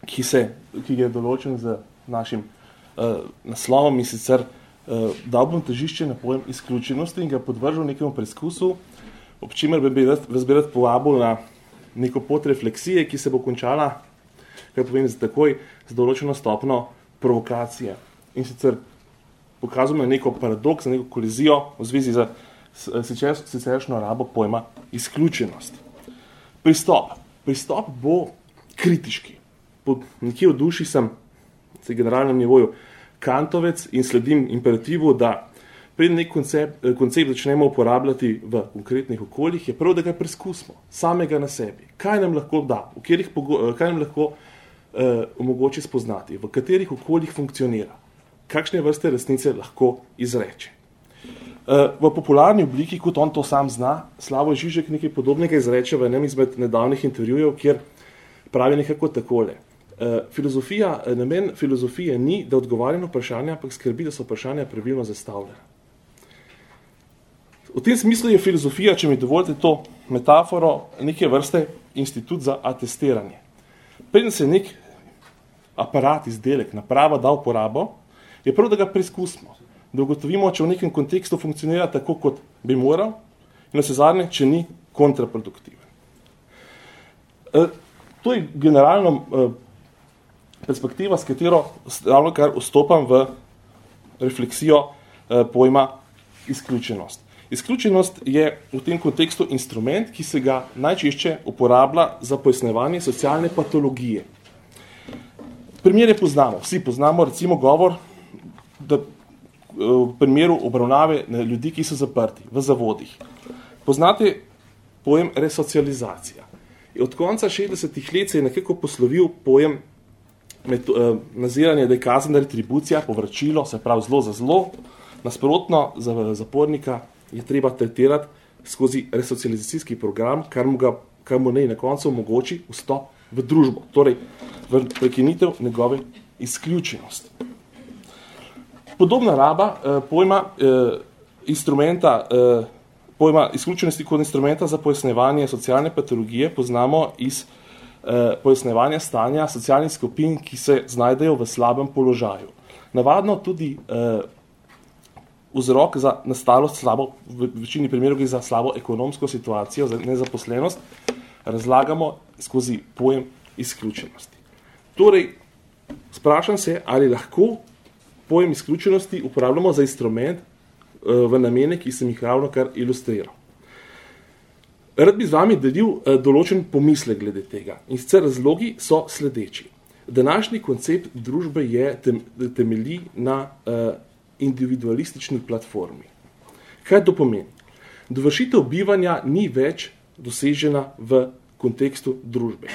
ki, se, ki je določen z našim naslovom in sicer dal bom težišče na pojem izključenosti in ga podvržil nekemu preizkusu, ob čimer bi vas bi rad povabil na neko pot refleksije, ki se bo končala kar povem z takoj z določeno stopno provokacije. In sicer pokazujemo neko paradoks, neko kolizijo v zvezi z siceršno rabo pojma izključenost. Pristop. Pristop bo kritiški. Po nekje v duši sem v generalnem nivoju kantovec in sledim imperativu, da pred nek koncept, koncept začnemo uporabljati v konkretnih okoljih, je prav, da ga preskusimo, samega na sebi. Kaj nam lahko da, v katerih, kaj nam lahko eh, omogoči spoznati, v katerih okoljih funkcionira, kakšne vrste resnice lahko izreče. Eh, v popularni obliki, kot on to sam zna, Slavo Žižek nekaj podobnega izreče v enem izmed nedavnih intervjujev, kjer pravi nekako takole. Eh, filozofija, namen filozofije ni, da odgovarja na vprašanja, ampak skrbi, da so vprašanja pravilno zastavljena. V tem smislu je filozofija, če mi dovolite to metaforo, neke vrste institut za atestiranje preden se nek aparat, izdelek, naprava da uporabo, je prav, da ga preizkusimo, da ugotovimo, če v nekem kontekstu funkcionira tako, kot bi moral, in na se zadnje, če ni kontraproduktiven. E, to je generalno e, perspektiva, s katero ravno kar vstopam v refleksijo e, pojma izključenost. Izključenost je v tem kontekstu instrument, ki se ga najčešče uporablja za pojasnevanje socialne patologije. Primere poznamo, vsi poznamo recimo govor, da v primeru obravnave ljudi, ki so zaprti v zavodih. Poznate pojem resocializacija. Od konca 60-ih let se je nekako poslovil pojem med, eh, naziranje, da je kazna retribucija, povračilo, se pravi zlo za zlo, nasprotno za zapornika je treba tretirati skozi resocializacijski program, kar mu, ga, kar mu ne na koncu omogoči vstop v družbo, torej v prekinitev njegove izključenosti. Podobna raba eh, pojma eh, instrumenta, eh, pojma izključenosti kot instrumenta za pojasnevanje socialne patologije poznamo iz eh, pojasnevanja stanja socialnih skupin, ki se znajdejo v slabem položaju. Navadno tudi eh, vzrok za nastalo slabo, v večini primerov za slabo ekonomsko situacijo, za nezaposlenost, razlagamo skozi pojem izključenosti. Torej, sprašam se, ali lahko pojem izključenosti uporabljamo za instrument uh, v namene, ki sem jih ravno kar ilustriral. Rad bi z vami delil uh, določen pomisle glede tega. In sicer razlogi so sledeči. Današnji koncept družbe je tem, temelji na uh, individualistični platformi. Kaj to pomeni? Dovršitev bivanja ni več dosežena v kontekstu družbe.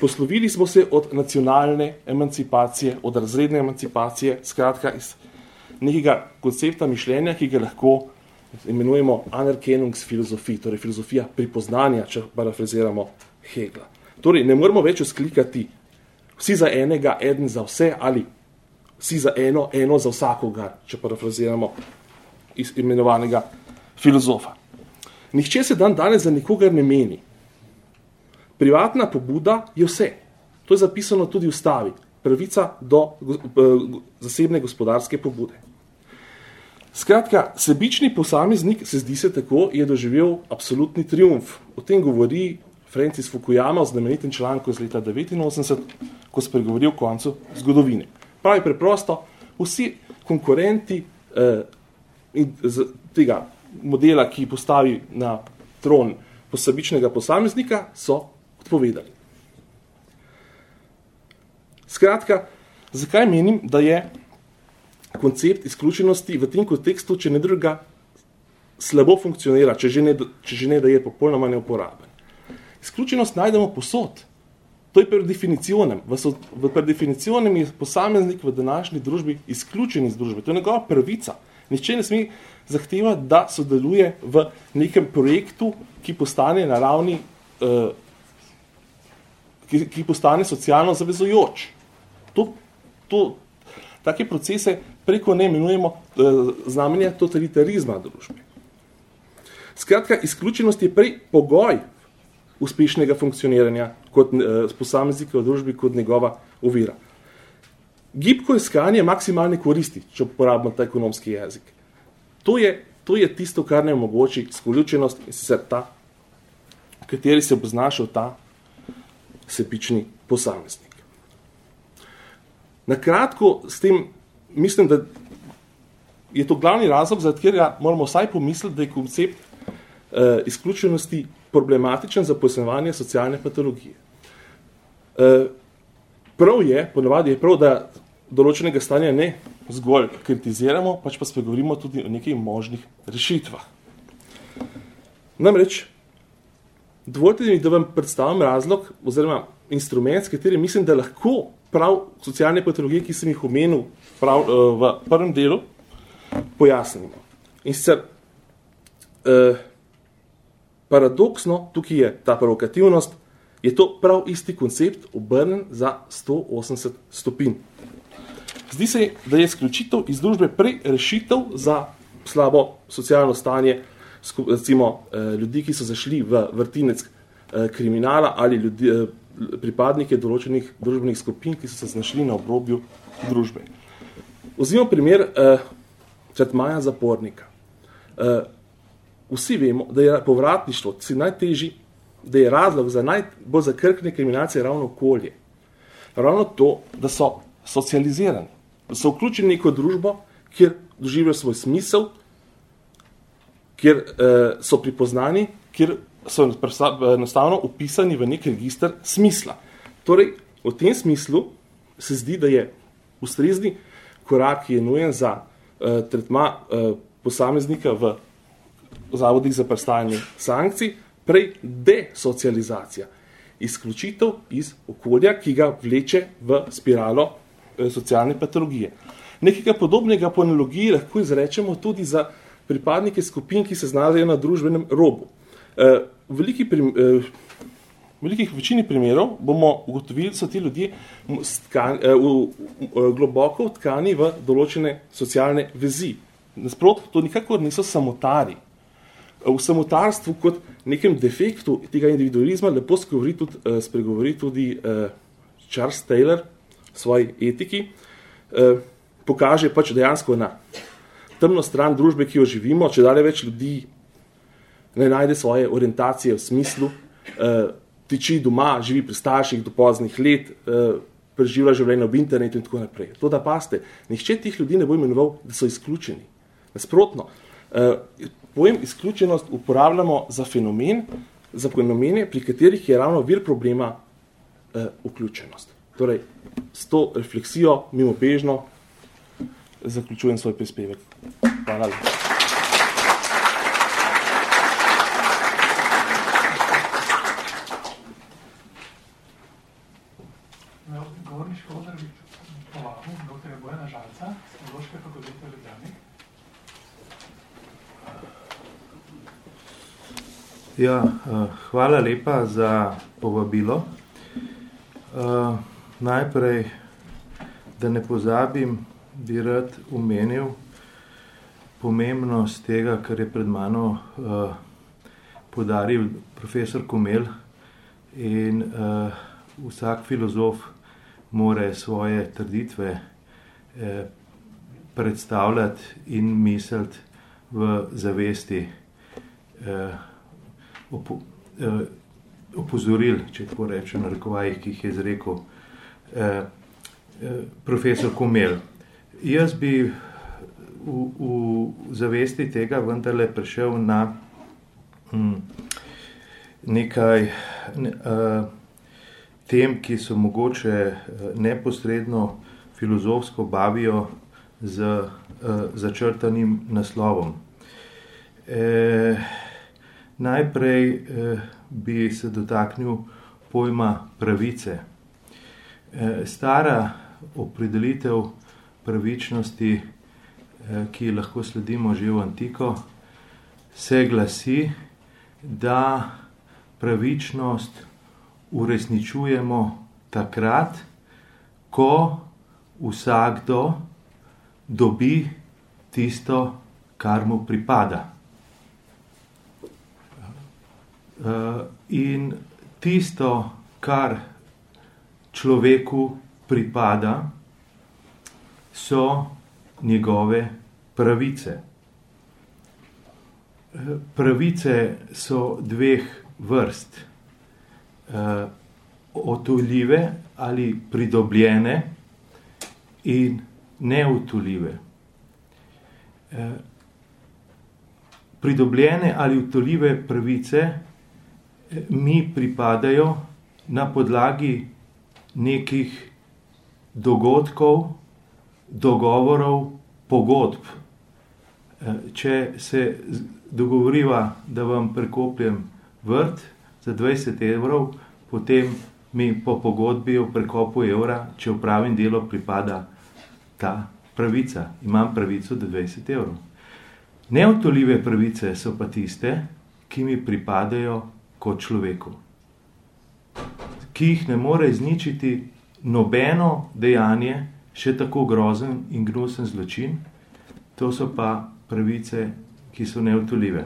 Poslovili smo se od nacionalne emancipacije, od razredne emancipacije, skratka iz nekega koncepta mišljenja, ki ga lahko imenujemo anerkennungsfilozofij, torej filozofija pripoznanja, če parafraziramo Hegla. Torej, ne moramo več usklikati vsi za enega, eden za vse ali vsi za eno, eno za vsakogar, če parafraziramo iz imenovanega filozofa. Nihče se dan danes za nikogar ne meni. Privatna pobuda je vse. To je zapisano tudi v stavi. Pravica do eh, zasebne gospodarske pobude. Skratka, sebični posameznik, se zdi se tako, je doživel absolutni triumf. O tem govori Francis Fukuyama v znamenitem članku iz leta 1989, ko spregovori o koncu zgodovine. Pravi preprosto, vsi konkurenti eh, in z tega modela, ki postavi na tron posabičnega posameznika, so odpovedali. Skratka, zakaj menim, da je koncept izključenosti v tem kontekstu, če ne druga, slabo funkcionira, če že ne, če že ne da je popolnoma neuporaben. Izključenost najdemo posod. To je per definicionem. V, per definicionem je posameznik v današnji družbi izključen iz družbe. To je njegova prvica. Nihče ne sme zahtevati, da sodeluje v nekem projektu, ki postane na ravni, uh, ki, ki postane socialno zavezujoč. To, to, take procese preko ne imenujemo uh, znamenja totalitarizma družbe. Skratka, izključenost je prej pogoj uspešnega funkcioniranja kot uh, posameznika v družbi kot njegova ovira. Gibko iskanje maksimalne koristi, če uporabimo ta ekonomski jezik. To je, to je tisto, kar ne omogoči skoljučenost in sicer ta, v kateri se bo znašel ta sepični posameznik. Na kratko s tem mislim, da je to glavni razlog, za katerega moramo vsaj pomisliti, da je koncept uh, izključenosti problematičen za pojasnjevanje socialne patologije. Uh, prav je, ponovadi je prav, da določenega stanja ne zgolj kritiziramo, pač pa spregovorimo tudi o nekaj možnih rešitvah. Namreč, dovoljte mi, da vam predstavim razlog oziroma instrument, s katerim mislim, da lahko prav socialne patologije, ki sem jih omenil prav, uh, v prvem delu, pojasnimo. In sicer, uh, paradoksno, tukaj je ta provokativnost, je to prav isti koncept obrnen za 180 stopinj. Zdi se, da je izključitev iz družbe prej rešitev za slabo socialno stanje, recimo eh, ljudi, ki so zašli v vrtinec eh, kriminala ali ljudi, eh, pripadnike določenih družbenih skupin, ki so se znašli na obrobju družbe. Vzimo primer Četmaja zapornika. Vsi vemo, da je povratništvo najtežji, da je razlog za najbolj zakrkne kriminacije ravno okolje. Ravno to, da so socializirani so vključeni v neko družbo, kjer doživijo svoj smisel, kjer eh, so pripoznani, kjer so enostavno upisani v nek registr smisla. Torej, v tem smislu se zdi, da je ustrezni korak, ki je nujen za eh, tretma eh, posameznika v zavodih za prestajanje sankcij, prej desocializacija, izključitev iz okolja, ki ga vleče v spiralo Eh, socialne patologije. Nekega podobnega po analogiji lahko izrečemo tudi za pripadnike skupin, ki se znajdejo na družbenem robu. Eh, v veliki prim, eh, v velikih večini primerov bomo ugotovili, da so ti ljudje tkani, globoko vtkani v določene socialne vezi. Nasprot, to nikakor niso samotari. V samotarstvu kot nekem defektu tega individualizma lepo spregovori tudi, spregovori tudi Charles Taylor, svoji etiki, eh, pokaže pač dejansko na temno stran družbe, ki jo živimo, če dalje več ljudi ne najde svoje orientacije v smislu, eh, tiči doma, živi pri starših do poznih let, preživlja življenje v internetu in tako naprej. To, da paste, nihče teh ljudi ne bo imenoval, da so izključeni. Nasprotno, pojem izključenost uporabljamo za fenomen, za fenomene, pri katerih je ravno vir problema uh, vključenost. Torej, s to refleksijo, mimo bežno, zaključujem svoj prispevek. Hvala lepa. Ja, uh, hvala lepa za povabilo. Uh, najprej, da ne pozabim, bi rad omenil pomembnost tega, kar je pred mano uh, podaril profesor Komel. In vsak filozof more svoje trditve eh, predstavljati in misliti v zavesti. Eh, opo, eh, opozoril, če tako rečem, na rekovajih, ki jih je izrekel eh, eh, profesor Komel. Jaz bi v, v zavesti tega vendarle prišel na hm, nekaj ne, eh, tem, ki so mogoče eh, neposredno filozofsko bavijo z eh, začrtanim naslovom. Eh, Najprej eh, bi se dotaknil pojma pravice. Eh, stara opredelitev pravičnosti, eh, ki lahko sledimo že v antiko, se glasi, da pravičnost uresničujemo takrat, ko vsakdo dobi tisto, kar mu pripada. Uh, in tisto, kar človeku pripada, so njegove pravice. Uh, pravice so dveh vrst, uh, otuljive ali pridobljene, in neutuljive. Pridobljene ali utoljive pravice mi pripadajo na podlagi nekih dogodkov, dogovorov, pogodb. Eh, če se dogovoriva, da vam prekopljem vrt za 20 evrov, potem mi po pogodbi o prekopu evra, če upravim delo, pripada ta pravica. Imam pravico do 20 evrov. Neotoljive pravice so pa tiste, ki mi pripadajo kot človeku, ki jih ne more izničiti nobeno dejanje, še tako grozen in gnusen zločin, to so pa pravice, ki so neotoljive.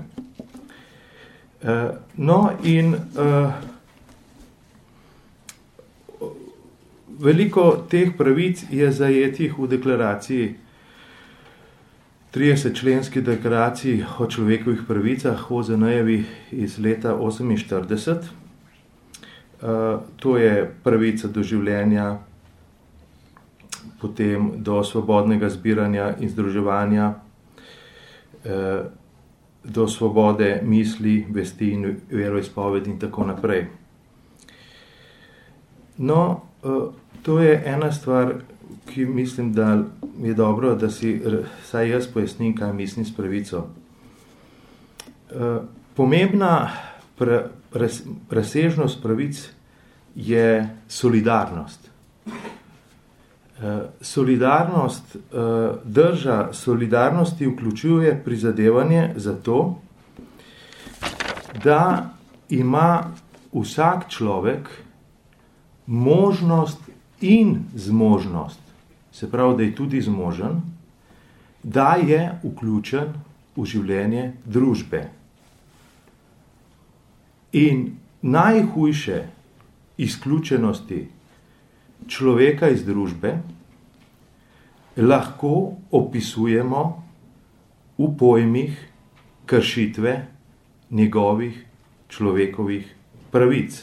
Uh, no, in uh, veliko teh pravic je zajetih v deklaraciji 30-členski deklaraciji o človekovih pravicah OZN-jevi iz leta 1948. Uh, to je pravica do življenja, potem do svobodnega zbiranja in združevanja, uh, do svobode misli, vesti in veroizpovedi in tako naprej. No, uh, to je ena stvar, ki mislim, da je dobro, da si vsaj jaz pojasnim, kaj mislim s pravico. Eh, pomembna pre, raz, razsežnost pravic je solidarnost. Eh, solidarnost, eh, drža solidarnosti vključuje prizadevanje za to, da ima vsak človek možnost in zmožnost se pravi, da je tudi zmožen, da je vključen v življenje družbe. In najhujše izključenosti človeka iz družbe lahko opisujemo v pojmih kršitve njegovih človekovih pravic.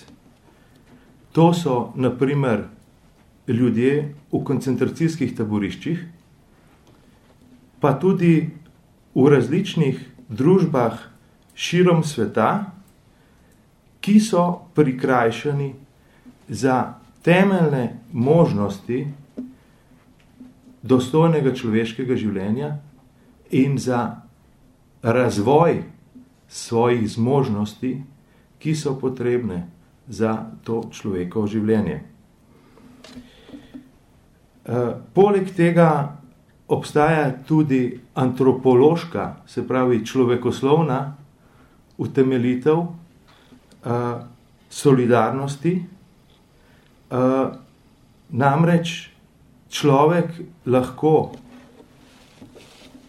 To so naprimer ljudje v koncentracijskih taboriščih, pa tudi v različnih družbah širom sveta, ki so prikrajšani za temeljne možnosti dostojnega človeškega življenja in za razvoj svojih zmožnosti, ki so potrebne za to človekovo življenje. Eh, poleg tega obstaja tudi antropološka, se pravi človekoslovna utemeljitev uh, solidarnosti. Uh, namreč človek lahko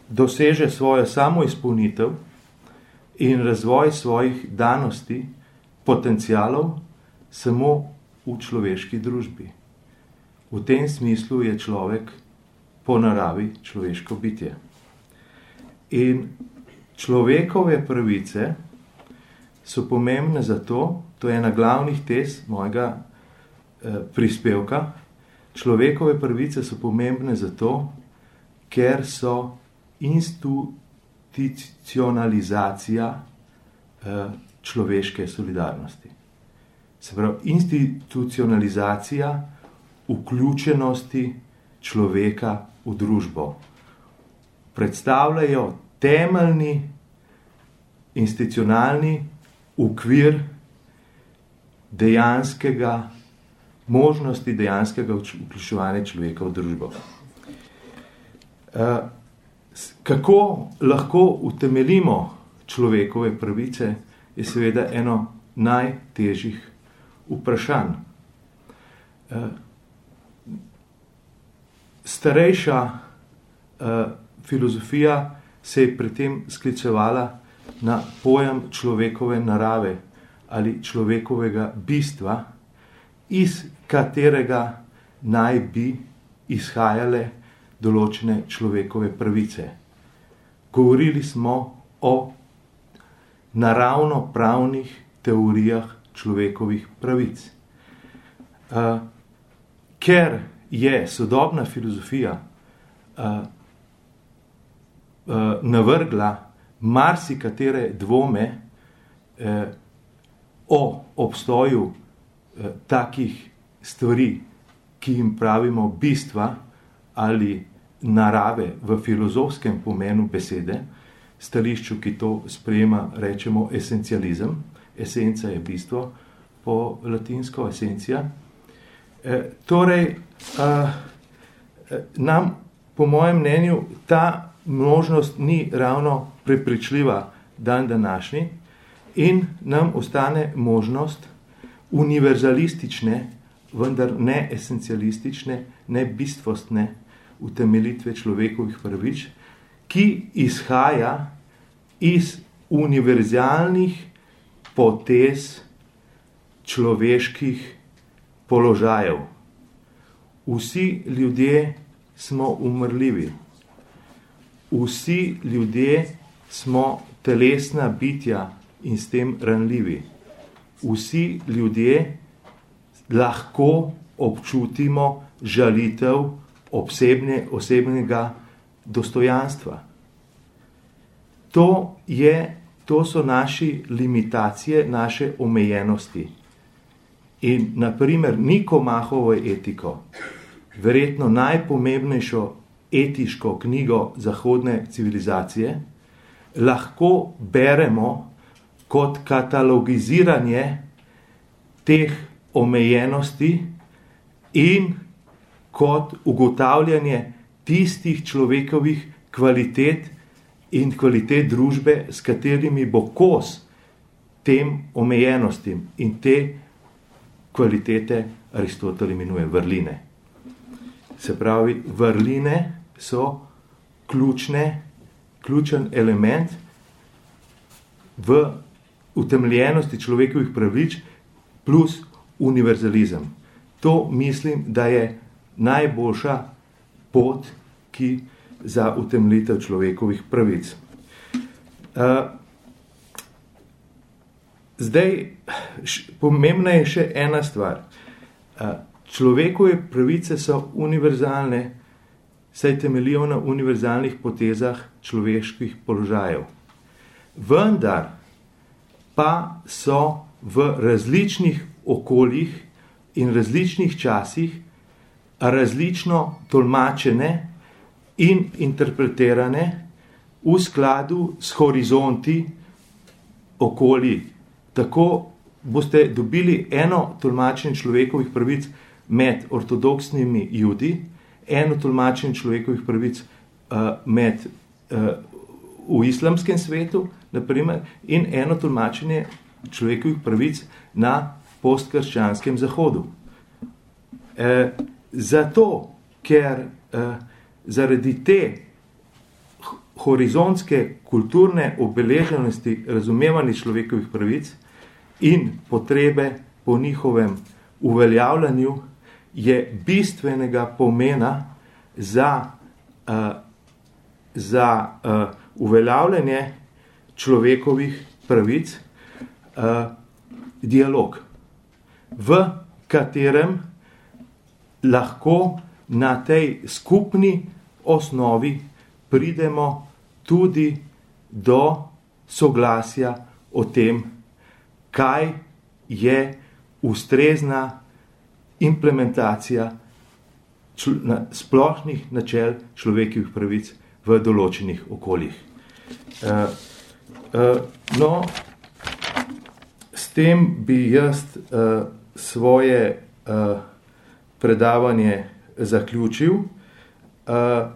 doseže svojo samoizpolnitev in razvoj svojih danosti, potencialov samo v človeški družbi. V tem smislu je človek po naravi človeško bitje. In človekove pravice so pomembne zato, to je ena glavnih tez mojega eh, prispevka, človekove pravice so pomembne zato, ker so institucionalizacija eh, človeške solidarnosti. Se pravi, institucionalizacija vključenosti človeka v družbo. Predstavljajo temeljni institucionalni ukvir dejanskega, možnosti dejanskega vključevanja človeka v družbo. Eh, kako lahko utemeljimo človekove pravice, je seveda eno najtežjih vprašanj. Starejša uh, filozofija se je pri tem sklicevala na pojem človekove narave ali človekovega bistva, iz katerega naj bi izhajale določene človekove pravice. Govorili smo o naravno pravnih teorijah človekovih pravic. Uh, ker je sodobna filozofija uh, uh, navrgla marsikatere dvome uh, o obstoju uh, takih stvari, ki jim pravimo bistva ali narave v filozofskem pomenu besede, stališču, ki to sprejema, rečemo esencializem, esenca je bistvo, po latinsko esencija. E, torej, a, nam, po mojem mnenju, ta možnost ni ravno prepričljiva dan današnji in nam ostane možnost univerzalistične, vendar ne esencialistične, ne bistvostne utemelitve človekovih prvič, ki izhaja iz univerzalnih potez človeških položajev. Vsi ljudje smo umrljivi, vsi ljudje smo telesna bitja in s tem ranljivi. Vsi ljudje lahko občutimo žalitev osebne, osebnega dostojanstva. To, je, to so naše limitacije, naše omejenosti. In, naprimer, Niko Mahovo etiko, verjetno najpomembnejšo etiško knjigo zahodne civilizacije, lahko beremo kot katalogiziranje teh omejenosti in kot ugotavljanje tistih človekovih kvalitet in kvalitet družbe, s katerimi bo kos tem omejenostim. In te kvalitete Aristotel imenuje vrline. Se pravi, vrline so ključne, ključen element v utemeljenosti človekovih pravic plus univerzalizem. To mislim, da je najboljša pot, ki za utemeljitev človekovih pravic. Uh, Zdaj, pomembna je še ena stvar. Človekove pravice so univerzalne, saj temeljijo na univerzalnih potezah človeških položajev. Vendar pa so v različnih okoljih in različnih časih različno tolmačene in interpretirane v skladu s horizonti okolij. Tako boste dobili eno tolmačenje človekovih pravic med ortodoksnimi judi, eno tolmačenje človekovih pravic uh, med, uh, v islamskem svetu, naprimer, in eno tolmačenje človekovih pravic na postkrščanskem zahodu. E, zato, ker e, zaradi te horizontske kulturne obeleženosti razumevanja človekovih pravic in potrebe po njihovem uveljavljanju je bistvenega pomena za, uh, za uh, uveljavljanje človekovih pravic uh, dialog, v katerem lahko na tej skupni osnovi pridemo tudi do soglasja o tem, kaj je ustrezna implementacija splošnih načel človekovih pravic v določenih okoljih. Uh, uh, no, s tem bi jaz uh, svoje uh, predavanje zaključil. Uh,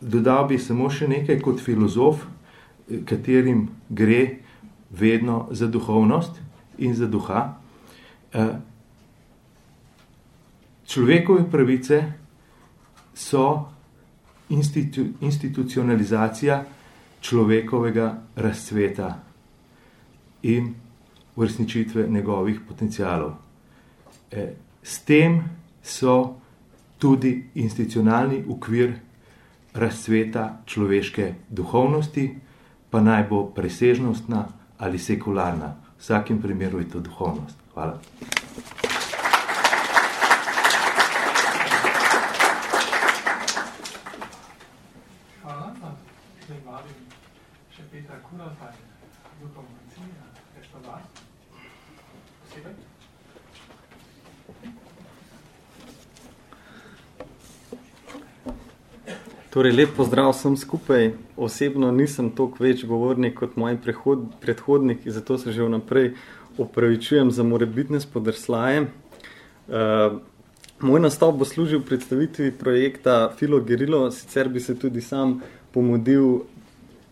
dodal bi samo še nekaj kot filozof, katerim gre vedno za duhovnost in za duha. Uh, Človekove pravice so institu, institucionalizacija človekovega razcveta in uresničitve njegovih potencialov. E, s tem so tudi institucionalni ukvir razcveta človeške duhovnosti, pa naj bo presežnostna ali sekularna. V vsakem primeru je to duhovnost. Hvala. Torej, lep pozdrav vsem skupaj. Osebno nisem toliko več govornik kot moji predhodniki, zato se že vnaprej opravičujem za morebitne spodrslaje. Uh, moj nastop bo služil predstavitvi projekta Filo Gerilo, sicer bi se tudi sam pomodil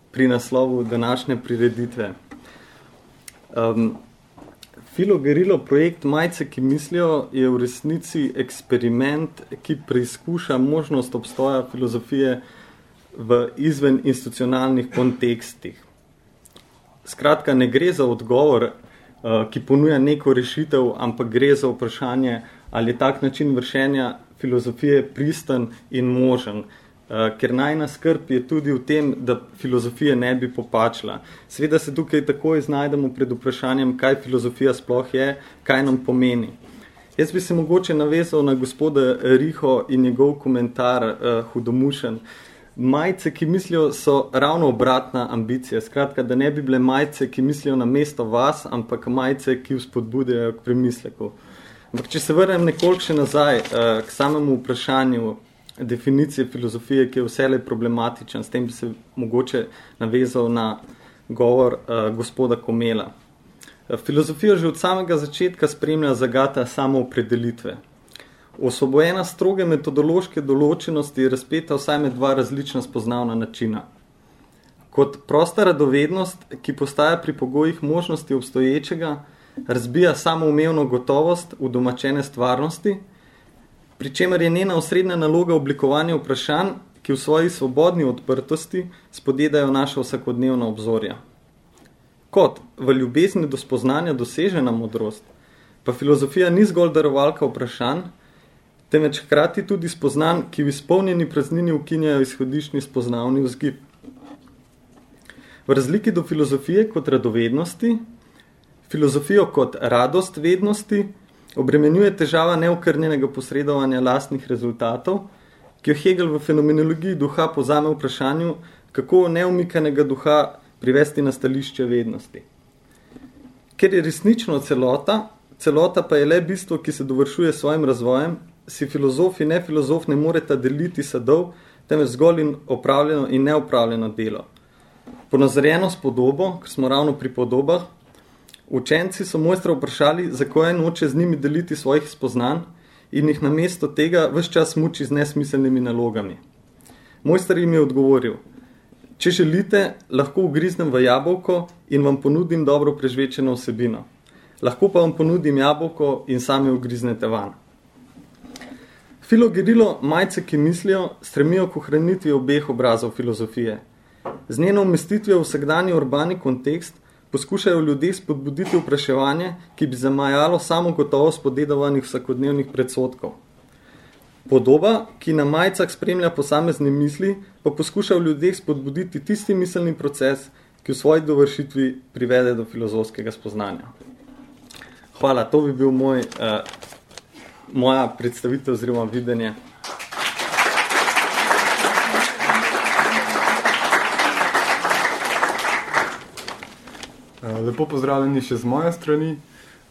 pri naslovu današnje prireditve. Um, Filo Gerilo projekt Majce, ki mislijo, je v resnici eksperiment, ki preizkuša možnost obstoja filozofije v izven institucionalnih kontekstih. Skratka, ne gre za odgovor, uh, ki ponuja neko rešitev, ampak gre za vprašanje, ali je tak način vršenja filozofije pristan in možen. Uh, ker najna skrb je tudi v tem, da filozofija ne bi popačila. Sveda se tukaj takoj znajdemo pred vprašanjem, kaj filozofija sploh je, kaj nam pomeni. Jaz bi se mogoče navezal na gospoda Riho in njegov komentar uh, hudomušen. Majce, ki mislijo, so ravno obratna ambicija. Skratka, da ne bi bile majce, ki mislijo na mesto vas, ampak majce, ki vzpodbudejo k premisleku. Ampak, če se vrnem nekoliko še nazaj uh, k samemu vprašanju, definicije filozofije, ki je vselej problematičen, s tem bi se mogoče navezal na govor uh, gospoda Komela. Eh, filozofijo že od samega začetka spremlja zagata samo opredelitve. Osvobojena stroge metodološke določenosti je razpeta vsaj med dva različna spoznavna načina. Kot prosta radovednost, ki postaja pri pogojih možnosti obstoječega, razbija samoumevno gotovost v domačene stvarnosti, pri čemer je njena osrednja naloga oblikovanje vprašanj, ki v svoji svobodni odprtosti spodjedajo naša vsakodnevna obzorja. Kot v ljubezni do spoznanja dosežena modrost, pa filozofija ni zgolj darovalka vprašanj, temveč hkrati tudi spoznan, ki v izpolnjeni praznini ukinjajo izhodišnji spoznavni vzgib. V razliki do filozofije kot radovednosti, filozofijo kot radost vednosti, obremenjuje težava neokrnjenega posredovanja lastnih rezultatov, ki jo Hegel v fenomenologiji duha pozame v vprašanju, kako neumikanega duha privesti na stališče vednosti. Ker je resnično celota, celota pa je le bistvo, ki se dovršuje svojim razvojem, si filozofi in nefilozof ne moreta deliti sadov, temveč zgolj in opravljeno in neopravljeno delo. Ponazorjeno s podobo, ker smo ravno pri podobah, učenci so mojstra vprašali, zakaj noče z njimi deliti svojih spoznanj in jih namesto tega vse čas muči z nesmiselnimi nalogami. Mojster jim je odgovoril, če želite, lahko ugriznem v jabolko in vam ponudim dobro prežvečeno vsebino. Lahko pa vam ponudim jabolko in sami ugriznete van. Filogerilo majce, ki mislijo, stremijo k ohranitvi obeh obrazov filozofije. Z njeno umestitvijo v vsakdanji urbani kontekst poskušajo ljudje spodbuditi vpraševanje, ki bi zamajalo samo gotovo spodedovanih vsakodnevnih predsotkov. Podoba, ki na majcah spremlja posamezne misli, pa poskuša v ljudeh spodbuditi tisti miselni proces, ki v svoji dovršitvi privede do filozofskega spoznanja. Hvala, to bi bil moj uh, moja predstavitev oziroma videnje. Lepo pozdravljeni še z moje strani.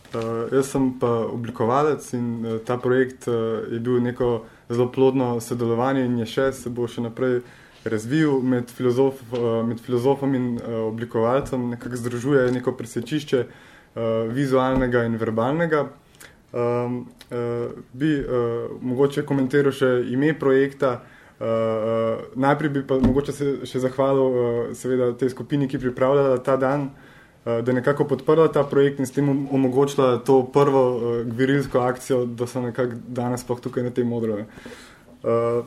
Uh, jaz sem pa oblikovalec in uh, ta projekt je bil neko zelo plodno sodelovanje in je še, se bo še naprej razvil med, filozof, med filozofom in oblikovalcem, nekako združuje neko presečišče vizualnega in verbalnega. Uh, bi mogoče komentiral še ime projekta. Uh, najprej bi pa mogoče se še zahvalil uh, seveda tej skupini, ki pripravljala ta dan, uh, da je nekako podprla ta projekt in s tem omogočila to prvo uh, gvirilsko akcijo, da so nekako danes pa tukaj na tej modrove. Uh,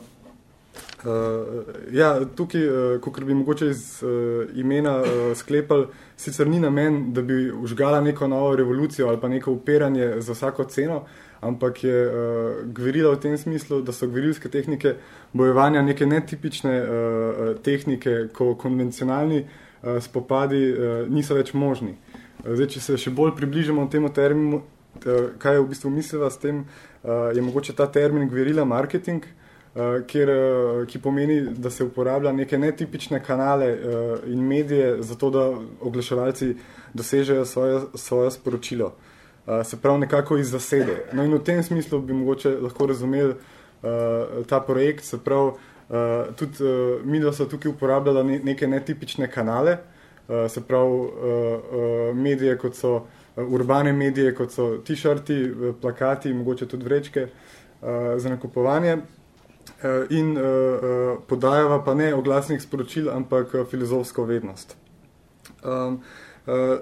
Uh, ja, tukaj, uh, kot bi mogoče iz uh, imena uh, sklepali, sicer ni namen, da bi užgala neko novo revolucijo ali pa neko upiranje za vsako ceno, ampak je uh, gverila v tem smislu, da so gverilske tehnike bojevanja neke netipične uh, tehnike, ko konvencionalni uh, spopadi uh, niso več možni. Uh, zdaj, če se še bolj približamo temu terminu, kaj je v bistvu mislila s tem, je mogoče ta termin gverila marketing, kjer, ki pomeni, da se uporablja neke netipične kanale in medije, zato da oglaševalci dosežejo svoje, svoje sporočilo. Se pravi, nekako iz zasede. No, in v tem smislu bi mogoče lahko razumeli ta projekt. Se pravi, uh, tudi uh, mi, da so tukaj uporabljali ne, neke netipične kanale, uh, se pravi, uh, uh, medije, kot so uh, urbane medije, kot so t-shirti, plakati, mogoče tudi vrečke uh, za nakupovanje. Eh, in uh, podajava pa ne oglasnih sporočil, ampak filozofsko vednost. Um, uh,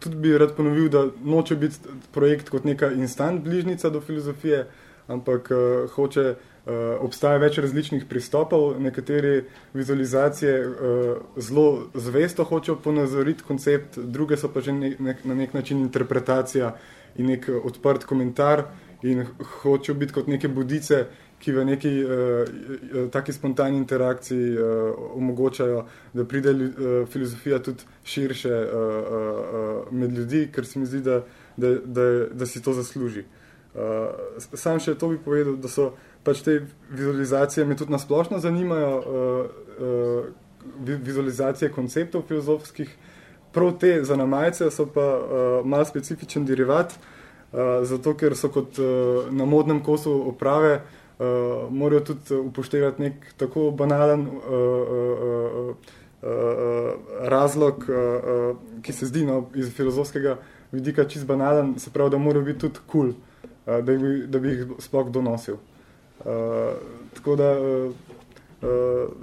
tudi bi rad ponovil, da noče biti projekt kot neka instant bližnica do filozofije, ampak uh, hoče, uh, obstaja več različnih pristopov, nekateri vizualizacije uh, zelo zvesto hočejo ponazoriti koncept, druge so pa že ne, ne, na nek način interpretacija in nek odprt komentar in hočejo biti kot neke budice, ki v neki uh, taki spontani interakciji uh, omogočajo, da pride uh, filozofija tudi širše uh, uh, med ljudi, ker se mi zdi, da, da, da, da si to zasluži. Uh, sam še to bi povedal, da so pač te vizualizacije me tudi nasplošno zanimajo, uh, uh, vizualizacije konceptov filozofskih, prav te za namajce so pa uh, mal specifičen derivat, uh, zato ker so kot uh, na modnem kosu oprave uh, morajo tudi upoštevati nek tako banalen uh, uh, uh, uh, razlog, uh, uh, ki se zdi no, iz filozofskega vidika čist banalen, se pravi, da morajo biti tudi kul, cool, uh, da, da bi jih sploh donosil. Uh, tako da uh,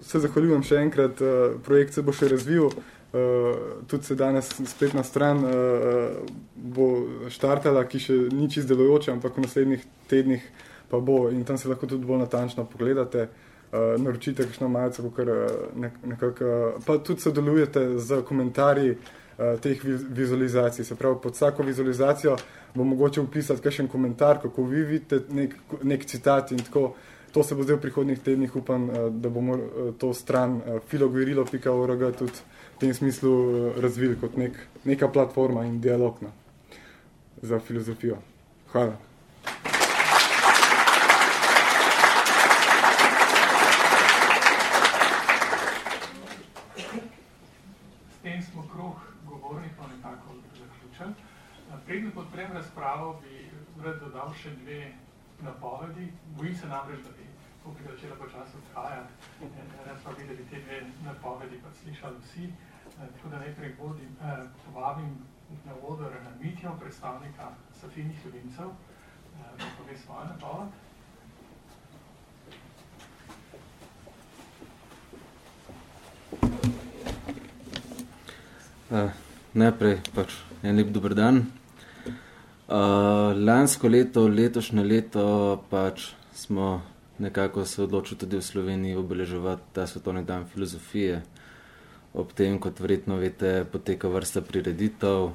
se zahvaljujem še enkrat, uh, projekt se bo še razvil, uh, tudi se danes spletna stran uh, bo štartala, ki še ni čist delujoča, ampak v naslednjih tednih pa bo in tam se lahko tudi bolj natančno pogledate, uh, naročite kakšno majico, kar nek, nekako, uh, pa tudi sodelujete z komentarji uh, teh vizualizacij. Se pravi, pod vsako vizualizacijo bo mogoče upisati kakšen komentar, kako vi vidite nek, nek citat in tako. To se bo zdaj v prihodnih tednih, upam, da bomo to stran filogvirilo.org tudi v tem smislu razvili kot nek, neka platforma in dialog na, za filozofijo. Hvala. smo krog govornikov nekako zaključili. Predno podprem razpravo, bi dodal še dve napovedi. Bojim se namreč, da bi publika začela počasi odhajati. Rad pa bi, da bi te dve napovedi pa slišali vsi. Tako da najprej vodim, eh, povabim na odor Mitjo, predstavnika Safinih ljubimcev, da pove svojo napoved. Uh, najprej pač en lep dober dan. Uh, lansko leto, letošnje leto pač smo nekako se odločili tudi v Sloveniji obeleževati ta svetovni dan filozofije. Ob tem, kot verjetno veste, poteka vrsta prireditev,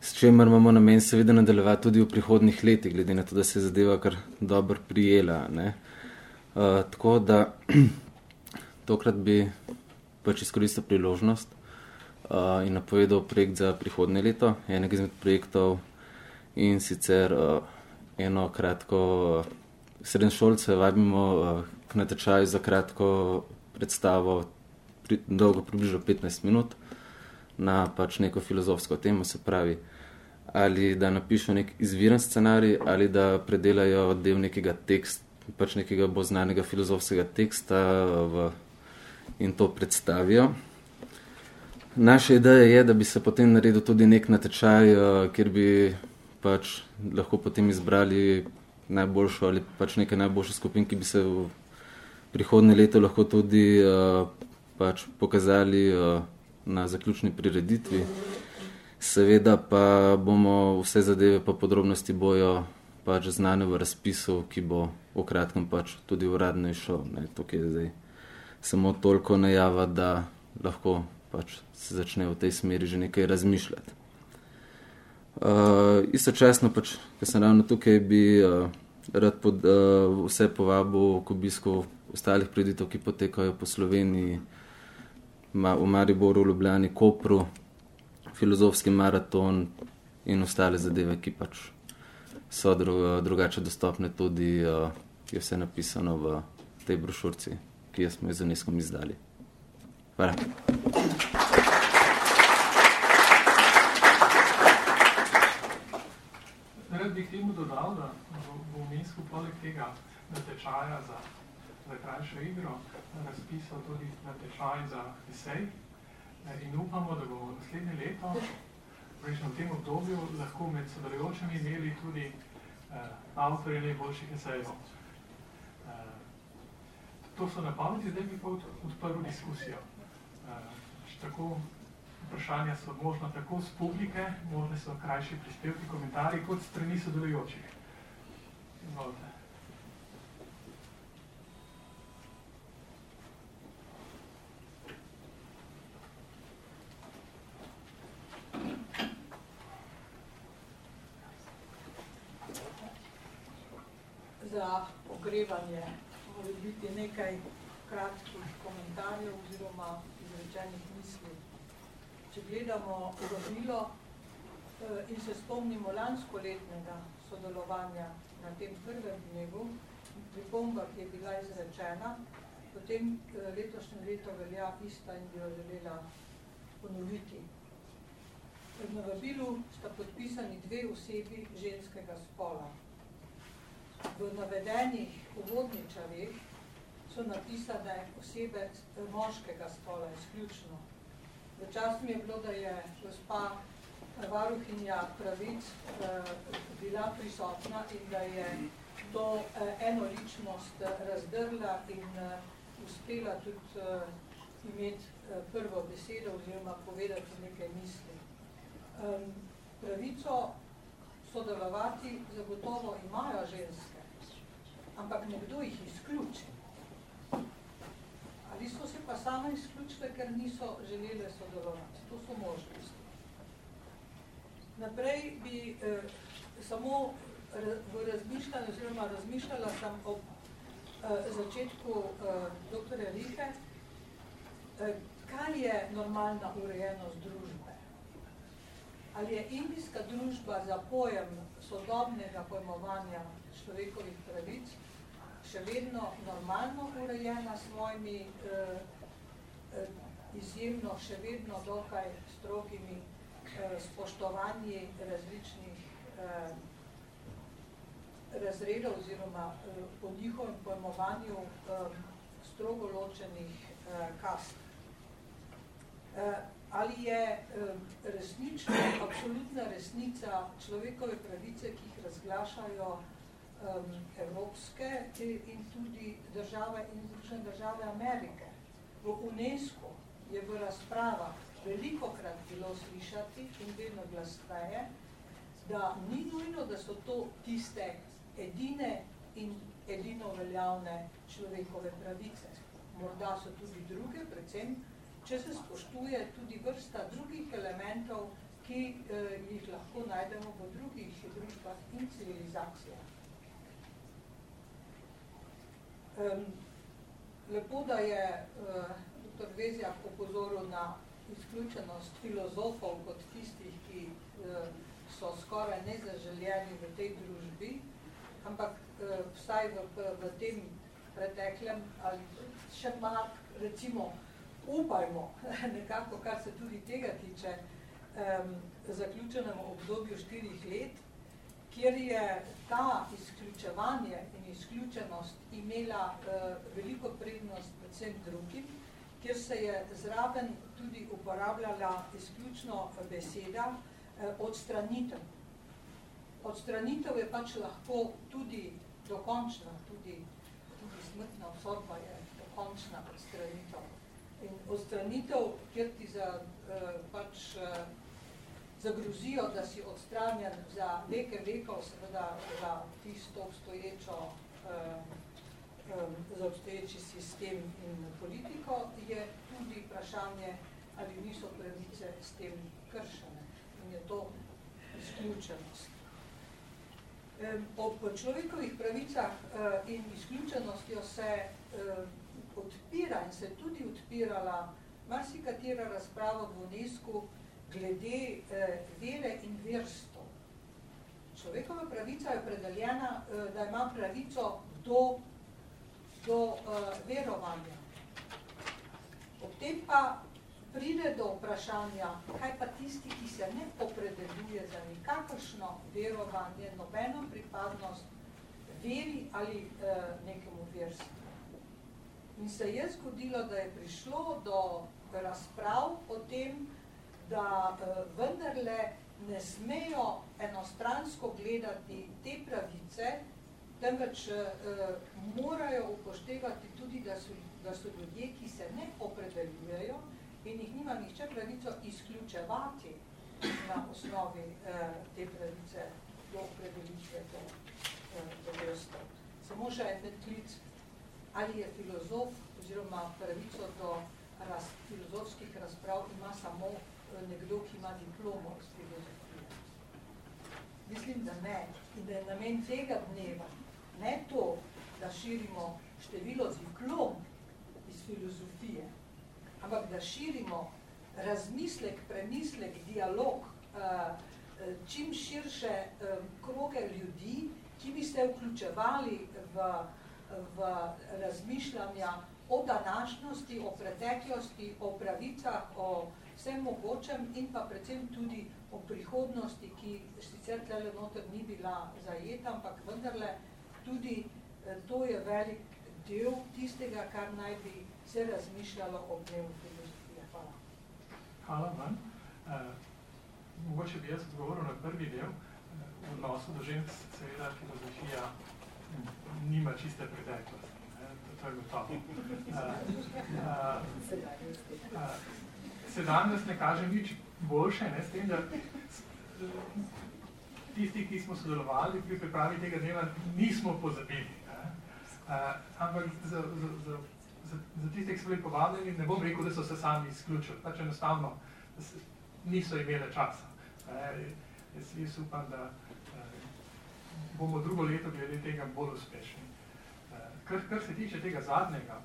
s čemer imamo namen seveda nadaljevati tudi v prihodnih letih, glede na to, da se je zadeva kar dobro prijela. Uh, tako da tokrat bi pač izkoristil priložnost uh, in napovedal projekt za prihodne leto, enega izmed projektov in sicer uh, eno kratko uh, srednješolce vabimo uh, k natečaju za kratko predstavo, pri, dolgo približno 15 minut, na pač neko filozofsko temo, se pravi, ali da napišejo nek izviren scenarij, ali da predelajo del nekega teksta, pač nekega bo znanega filozofskega teksta v, in to predstavijo. Naša ideja je, da bi se potem naredil tudi nek natečaj, kjer bi pač lahko potem izbrali najboljšo ali pač nekaj najboljših skupin, ki bi se v prihodne leto lahko tudi uh, pač pokazali uh, na zaključni prireditvi. Seveda pa bomo vse zadeve pa podrobnosti bojo pač znane v razpisu, ki bo v kratkem pač tudi uradno išel. Ne, tukaj je zdaj samo toliko najava, da lahko pač se začne v tej smeri že nekaj razmišljati. Uh, istočasno, pač, ker sem ravno tukaj, bi uh, rad pod, uh, vse povabil k obisku ostalih preditev, ki potekajo po Sloveniji, ma, v Mariboru, Ljubljani, Kopru, filozofski maraton in ostale zadeve, ki pač so dru, drugače dostopne, tudi uh, je vse napisano v tej brošurci, ki smo jo z UNESCO izdali. Hvala. Rad bi temu dodal, da bo v Minsku poleg tega natečaja za, za krajšo igro razpisal tudi natečaj za esej in upamo, da bomo naslednje leto, prejšnjo v tem obdobju, lahko med sodelujočimi imeli tudi eh, avtorje najboljših esejev. Eh, to so napovedi, zdaj bi pa odprl diskusijo. Eh, tako vprašanja so možno tako z publike, možne so krajši prispevki, komentarji, kot strani sodelujočih. Izvolite. Za ogrevanje mora biti nekaj kratkih komentarjev oziroma izrečenih misli. Če gledamo urobilo eh, in se spomnimo lansko letnega sodelovanja na tem prvem dnevu, pripomba, ki je bila izrečena, potem eh, letošnje leto velja ista in bi jo želela ponoviti. V navabilu sta podpisani dve osebi ženskega spola. V navedenih uvodničarjih so napisane osebe moškega spola, izključno. Čas mi je bilo, da je gospa varuhinja pravic eh, bila prisotna in da je to eh, enoličnost razdrla in eh, uspela tudi eh, imeti eh, prvo besedo oziroma povedati nekaj misli. Um, pravico sodelovati zagotovo imajo ženske, ampak nekdo jih izključi ali so se pa same izključile, ker niso želele sodelovati. To so možnosti. Naprej bi eh, samo v razmišljanju, oziroma razmišljala sem ob eh, začetku eh, dr. Rike, eh, kaj je normalna urejenost družbe? Ali je indijska družba za pojem sodobnega pojmovanja človekovih pravic še vedno normalno urejena s svojimi eh, eh, izjemno še vedno dokaj strogimi eh, spoštovanji različnih eh, razredov oziroma eh, po njihovem pojmovanju eh, strogo ločenih eh, kast. Eh, ali je eh, resnično, absolutna resnica človekove pravice, ki jih razglašajo um, evropske in tudi države in združene države Amerike. V UNESCO je v razpravah veliko krat bilo slišati in vedno glasneje, da ni nujno, da so to tiste edine in edino veljavne človekove pravice. Morda so tudi druge, predvsem, če se spoštuje tudi vrsta drugih elementov, ki eh, jih lahko najdemo v drugih družbah in civilizacijah. Um, lepo, da je uh, dr. Vezjak opozoril na izključenost filozofov kot tistih, ki uh, so skoraj nezaželjeni v tej družbi, ampak uh, vsaj v, v, tem preteklem ali še malo, recimo, upajmo, nekako, kar se tudi tega tiče, um, zaključenem obdobju štirih let, kjer je ta izključevanje in izključenost imela uh, veliko prednost predvsem drugim, kjer se je zraven tudi uporabljala izključno beseda uh, odstranitev. Odstranitev je pač lahko tudi dokončna, tudi, tudi smrtna obsodba je dokončna odstranitev. In odstranitev, kjer ti za uh, pač uh, zagrozijo, da si odstranjen za veke vekov, seveda za tisto obstoječo, eh, eh, za obstoječi sistem in politiko, je tudi vprašanje, ali niso pravice s tem kršene. In je to izključenost. Ob človekovih pravicah eh, in izključenostjo se odpira in se tudi odpirala marsikatera razprava v UNESCO glede eh, vere in verstvo. Človekova pravica je opredeljena, eh, da ima pravico do, do eh, verovanja. Ob tem pa pride do vprašanja, kaj pa tisti, ki se ne opredeljuje za nikakršno verovanje, nobeno pripadnost veri ali eh, nekemu verstvu. In se je zgodilo, da je prišlo do razprav o tem, da uh, vendarle ne smejo enostransko gledati te pravice, temveč uh, morajo upoštevati tudi, da so, da so ljudje, ki se ne opredeljujejo in jih nima nihče pravico izključevati na osnovi uh, te pravice do opredelitve do, do vrstov. Samo še en klic, ali je filozof oziroma pravico do raz, filozofskih razprav ima samo nekdo, ki ima diplomo iz filozofije. Mislim, da ne. In da je namen tega dneva ne to, da širimo število diplom iz filozofije, ampak da širimo razmislek, premislek, dialog, eh, čim širše eh, kroge ljudi, ki bi se vključevali v, v razmišljanja o današnjosti, o preteklosti, o pravicah, o vsem mogočem in pa predvsem tudi o prihodnosti, ki sicer tle noter ni bila zajeta, ampak vendarle tudi eh, to je velik del tistega, kar naj bi se razmišljalo o dnevu filozofije. Hvala. Hvala vam. Uh, mogoče bi jaz odgovoril na prvi del. V odnosu do žensk seveda filozofija nima čiste preteklosti. To je gotovo. Uh, uh, uh, sedanjost ne kaže nič boljše, ne, s tem, da tisti, ki smo sodelovali pri pripravi tega dneva, nismo pozabili. Ne. Uh, ampak za, za, za, za, za tiste, ki so bili povabljeni, ne bom rekel, da so se sami izključili, pač enostavno se, niso imeli časa. Uh, jaz, jaz upam, da uh, bomo drugo leto glede tega bolj uspešni. Uh, kar, kar se tiče tega zadnjega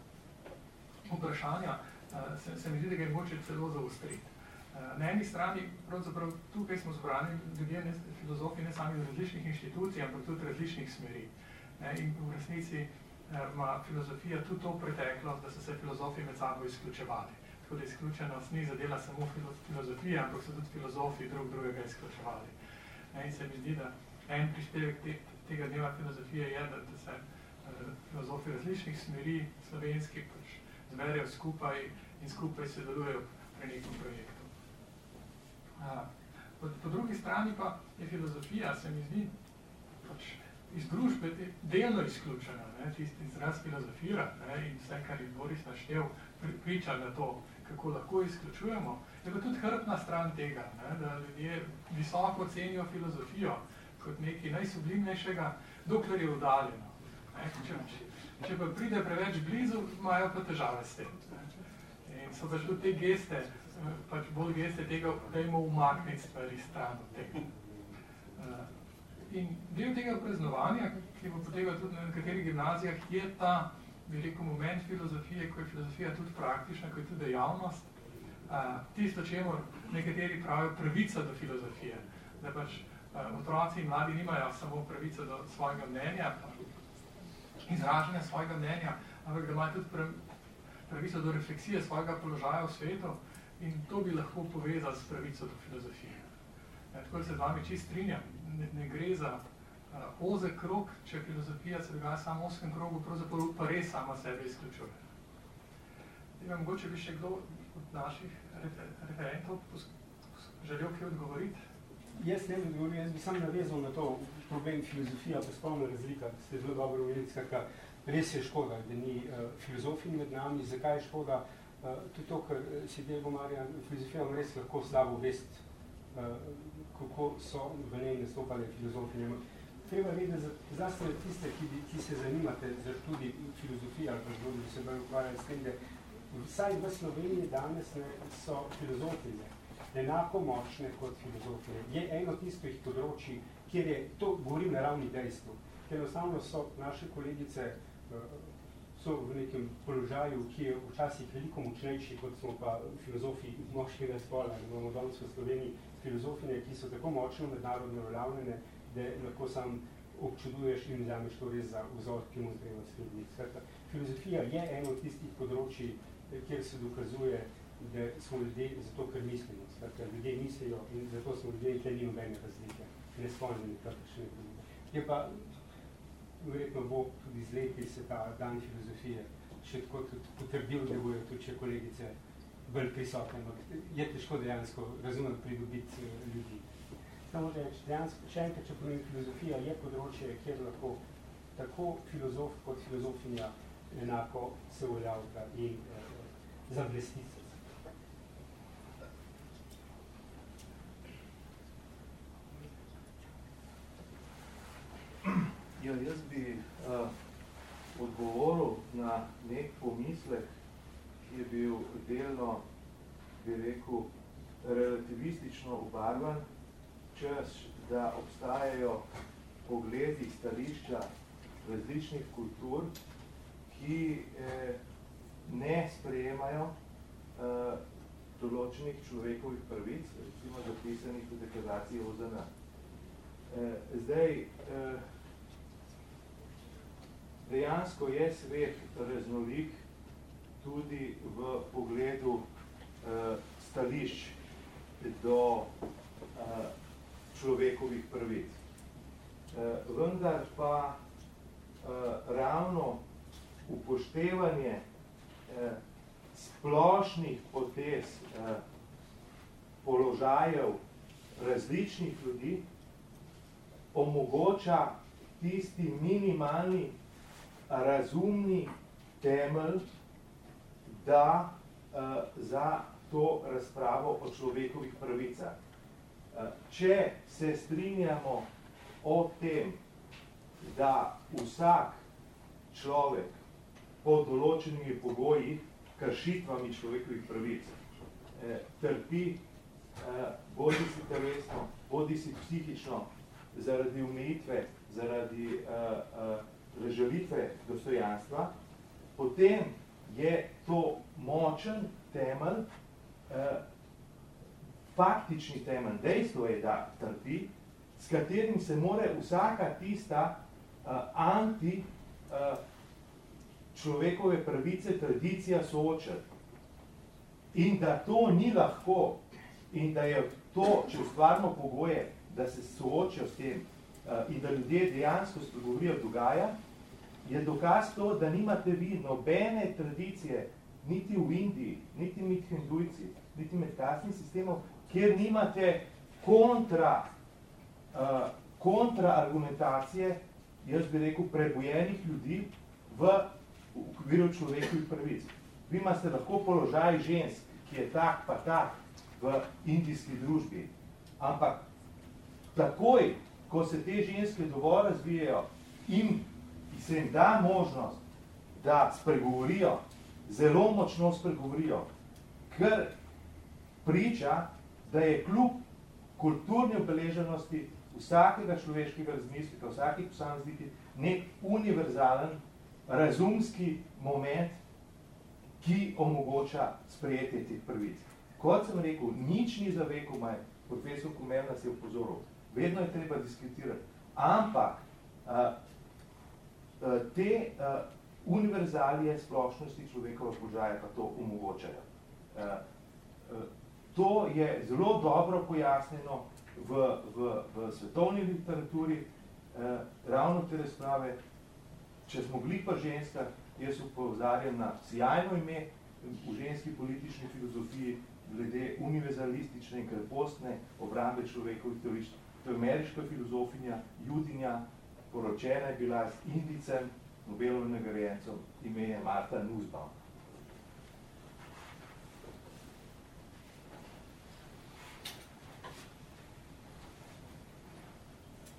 vprašanja, Eh, se, se mi zdi, da ga je moče celo zaostriti. Eh, na eni strani, pravzaprav tukaj smo zbrani ljudje, ne, filozofi, ne sami iz različnih inštitucij, ampak tudi različnih smeri. Ne, in v resnici ima filozofija tudi to preteklost, da so se filozofi med sabo izključevali. Tako da izključenost ni zadela samo filozofije, ampak so tudi filozofi drug drugega izključevali. In se mi zdi, da en prispevek te, tega dneva filozofije je, da, da se uh, filozofi različnih smeri slovenskih pač zberejo skupaj in skupaj se delujejo pri nekem projektu. Uh, po, po drugi strani pa je filozofija, se mi zdi, pač iz družbe delno izključena, ne, tisti izraz filozofira ne, in vse, kar je Boris naštel, pri, priča na to, kako lahko izključujemo, je pa tudi hrbtna stran tega, ne, da ljudje visoko cenijo filozofijo, kot nekaj najsublimnejšega, dokler je udaljeno. Ne? Če, če pa pride preveč blizu, imajo pa težave s tem. In so pač tudi te geste, pač bolj geste tega, da jim umakniti stvari stran od tega. Uh, in del tega praznovanja, ki bo potekal tudi na nekaterih gimnazijah, je ta, rekel, moment filozofije, ko je filozofija tudi praktična, ko je tudi dejavnost, uh, tisto, čemu nekateri pravijo pravica do filozofije. Da pač Eh, otroci in mladi nimajo samo pravico do svojega mnenja, izražanja svojega mnenja, ampak da imajo tudi pravico do refleksije svojega položaja v svetu in to bi lahko povezal s pravico do filozofije. Ja, tako da se z vami čist strinjam, ne, ne gre za uh, ozek krok, če filozofija se dogaja samo oskem krogu, pravzaprav pa res sama sebe izključuje. Zdaj, mogoče bi še kdo od naših refer referentov želel kaj odgovoriti? Jaz ne bi govoril, jaz bi sam navezal na to problem filozofija, pa spolna razlika, da ste zelo dobro uvedeli, skratka, res je škoda, da ni uh, filozofin med nami, zakaj je škoda, uh, tudi to, ker eh, si del Marjan, filozofija ima res lahko slabo vest, uh, kako so v njej nastopali filozofinje. Treba vedeti, zlasti tiste, ki, ki se zanimate za študij filozofije ali pa zelo, da se bolj ukvarjali s tem, da vsaj v Sloveniji danes ne, so filozofine enako močne kot filozofije. Je eno tistih področji, kjer je, to govorim na ravni dejstvu, ker enostavno so naše kolegice eh, so v nekem položaju, ki je včasih veliko močnejši, kot smo pa filozofi moškega spola. Imamo danes v Sloveniji filozofine, ki so tako močno mednarodno uveljavljene, da lahko sam občuduješ in vzameš to res za vzor, ki mu treba slediti. Filozofija je eno od tistih področji, kjer se dokazuje, da smo ljudje zato, ker mislimo. Skratka, ljudje mislijo in zato smo ljudje in tle ni nobene razlike. Ne spomnim nekakšne druge. Je pa, verjetno bo tudi z leti se ta dan filozofije še tako tudi potrdil, da bojo tudi še kolegice bolj prisotne. Je težko dejansko razumem pridobiti eh, ljudi. Samo reči, dejansko, še enkrat, če ponovim, filozofija je področje, kjer lahko tako filozof kot filozofinja enako se uveljavlja in eh, zablesti Ja, jaz bi uh, odgovoril na nek pomislek, ki je bil delno, bi rekel, relativistično obarvan, čas, da obstajajo pogledi stališča različnih kultur, ki eh, ne sprejemajo eh, določenih človekovih prvic, recimo zapisanih v deklaraciji OZN. Eh, zdaj, eh, dejansko je svet raznolik tudi v pogledu eh, stališč do eh, človekovih prvic. Eh, vendar pa eh, ravno upoštevanje eh, splošnih potez eh, položajev različnih ljudi omogoča tisti minimalni razumni temelj, da uh, za to razpravo o človekovih pravicah. Uh, če se strinjamo o tem, da vsak človek pod določenimi pogoji kršitvami človekovih pravic eh, trpi eh, bodi si telesno, bodi si psihično, zaradi umejitve, zaradi eh, eh, razžalitve dostojanstva, potem je to močen temelj, eh, faktični temelj, dejstvo je, da trpi, s katerim se more vsaka tista eh, anti eh, človekove pravice, tradicija soočati. In da to ni lahko in da je to, če ustvarimo pogoje, da se soočijo s tem in da ljudje dejansko spregovorijo dogaja, je dokaz to, da nimate vi nobene tradicije, niti v Indiji, niti med hindujci, niti med kasnim sistemom, kjer nimate kontra, uh, kontra argumentacije, jaz bi rekel, prebojenih ljudi v okviru človekovih prvic. Vi imate lahko položaj žensk, ki je tak pa tak v indijski družbi, ampak takoj, ko se te ženske dovolj razvijajo in se jim da možnost, da spregovorijo, zelo močno spregovorijo, ker priča, da je kljub kulturni obeleženosti vsakega človeškega razmislika, vsakih posamezniki, nek univerzalen, razumski moment, ki omogoča sprejetje teh prvic. Kot sem rekel, nič ni za veku maj, profesor Kumer nas je upozoril, vedno je treba diskutirati, ampak a, a, te a, univerzalije splošnosti človekova položaja pa to omogočajo. A, a, to je zelo dobro pojasnjeno v, v, v svetovni literaturi, a, ravno te razprave, če smo bili pa ženska, jaz upozarjam na sjajno ime v ženski politični filozofiji glede univerzalistične in krepostne obrambe človekovih teorišč. To je ameriška filozofinja, judinja, poročena je bila s Indicem, Nobelovim nagrajencem, ime je Marta Nussbaum.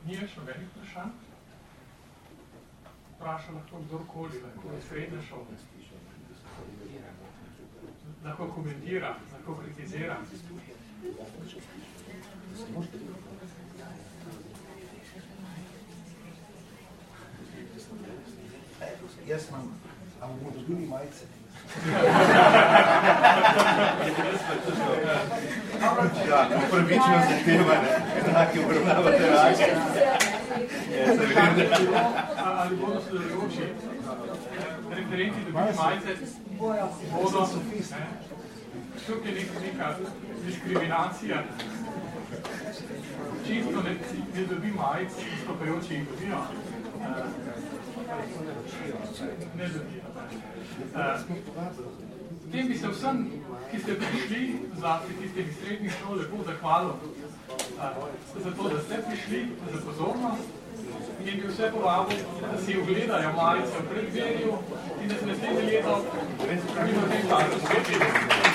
Ni več nobenih vprašanj? Vpraša lahko kdorkoli, lahko je srednja šola. Lahko komentira, lahko kritizira. Jaz imam, a bomo dobili majice? Ja, upravično zahtevane, enake obravnava terače. Ali bodo sodelujoči referenti dobili majice? Bodo. Tukaj je neka diskriminacija. Čisto ne, ne dobi majic, stopajoči jih dobijo. S tem bi se vsem, ki ste prišli, zlasti tiste iz srednjih šol, lepo zahvalil za to, da ste prišli, za pozornost in bi vse povabil, da si ogledajo malice v predverju in da se naslednje leto mimo tem času spet vidimo.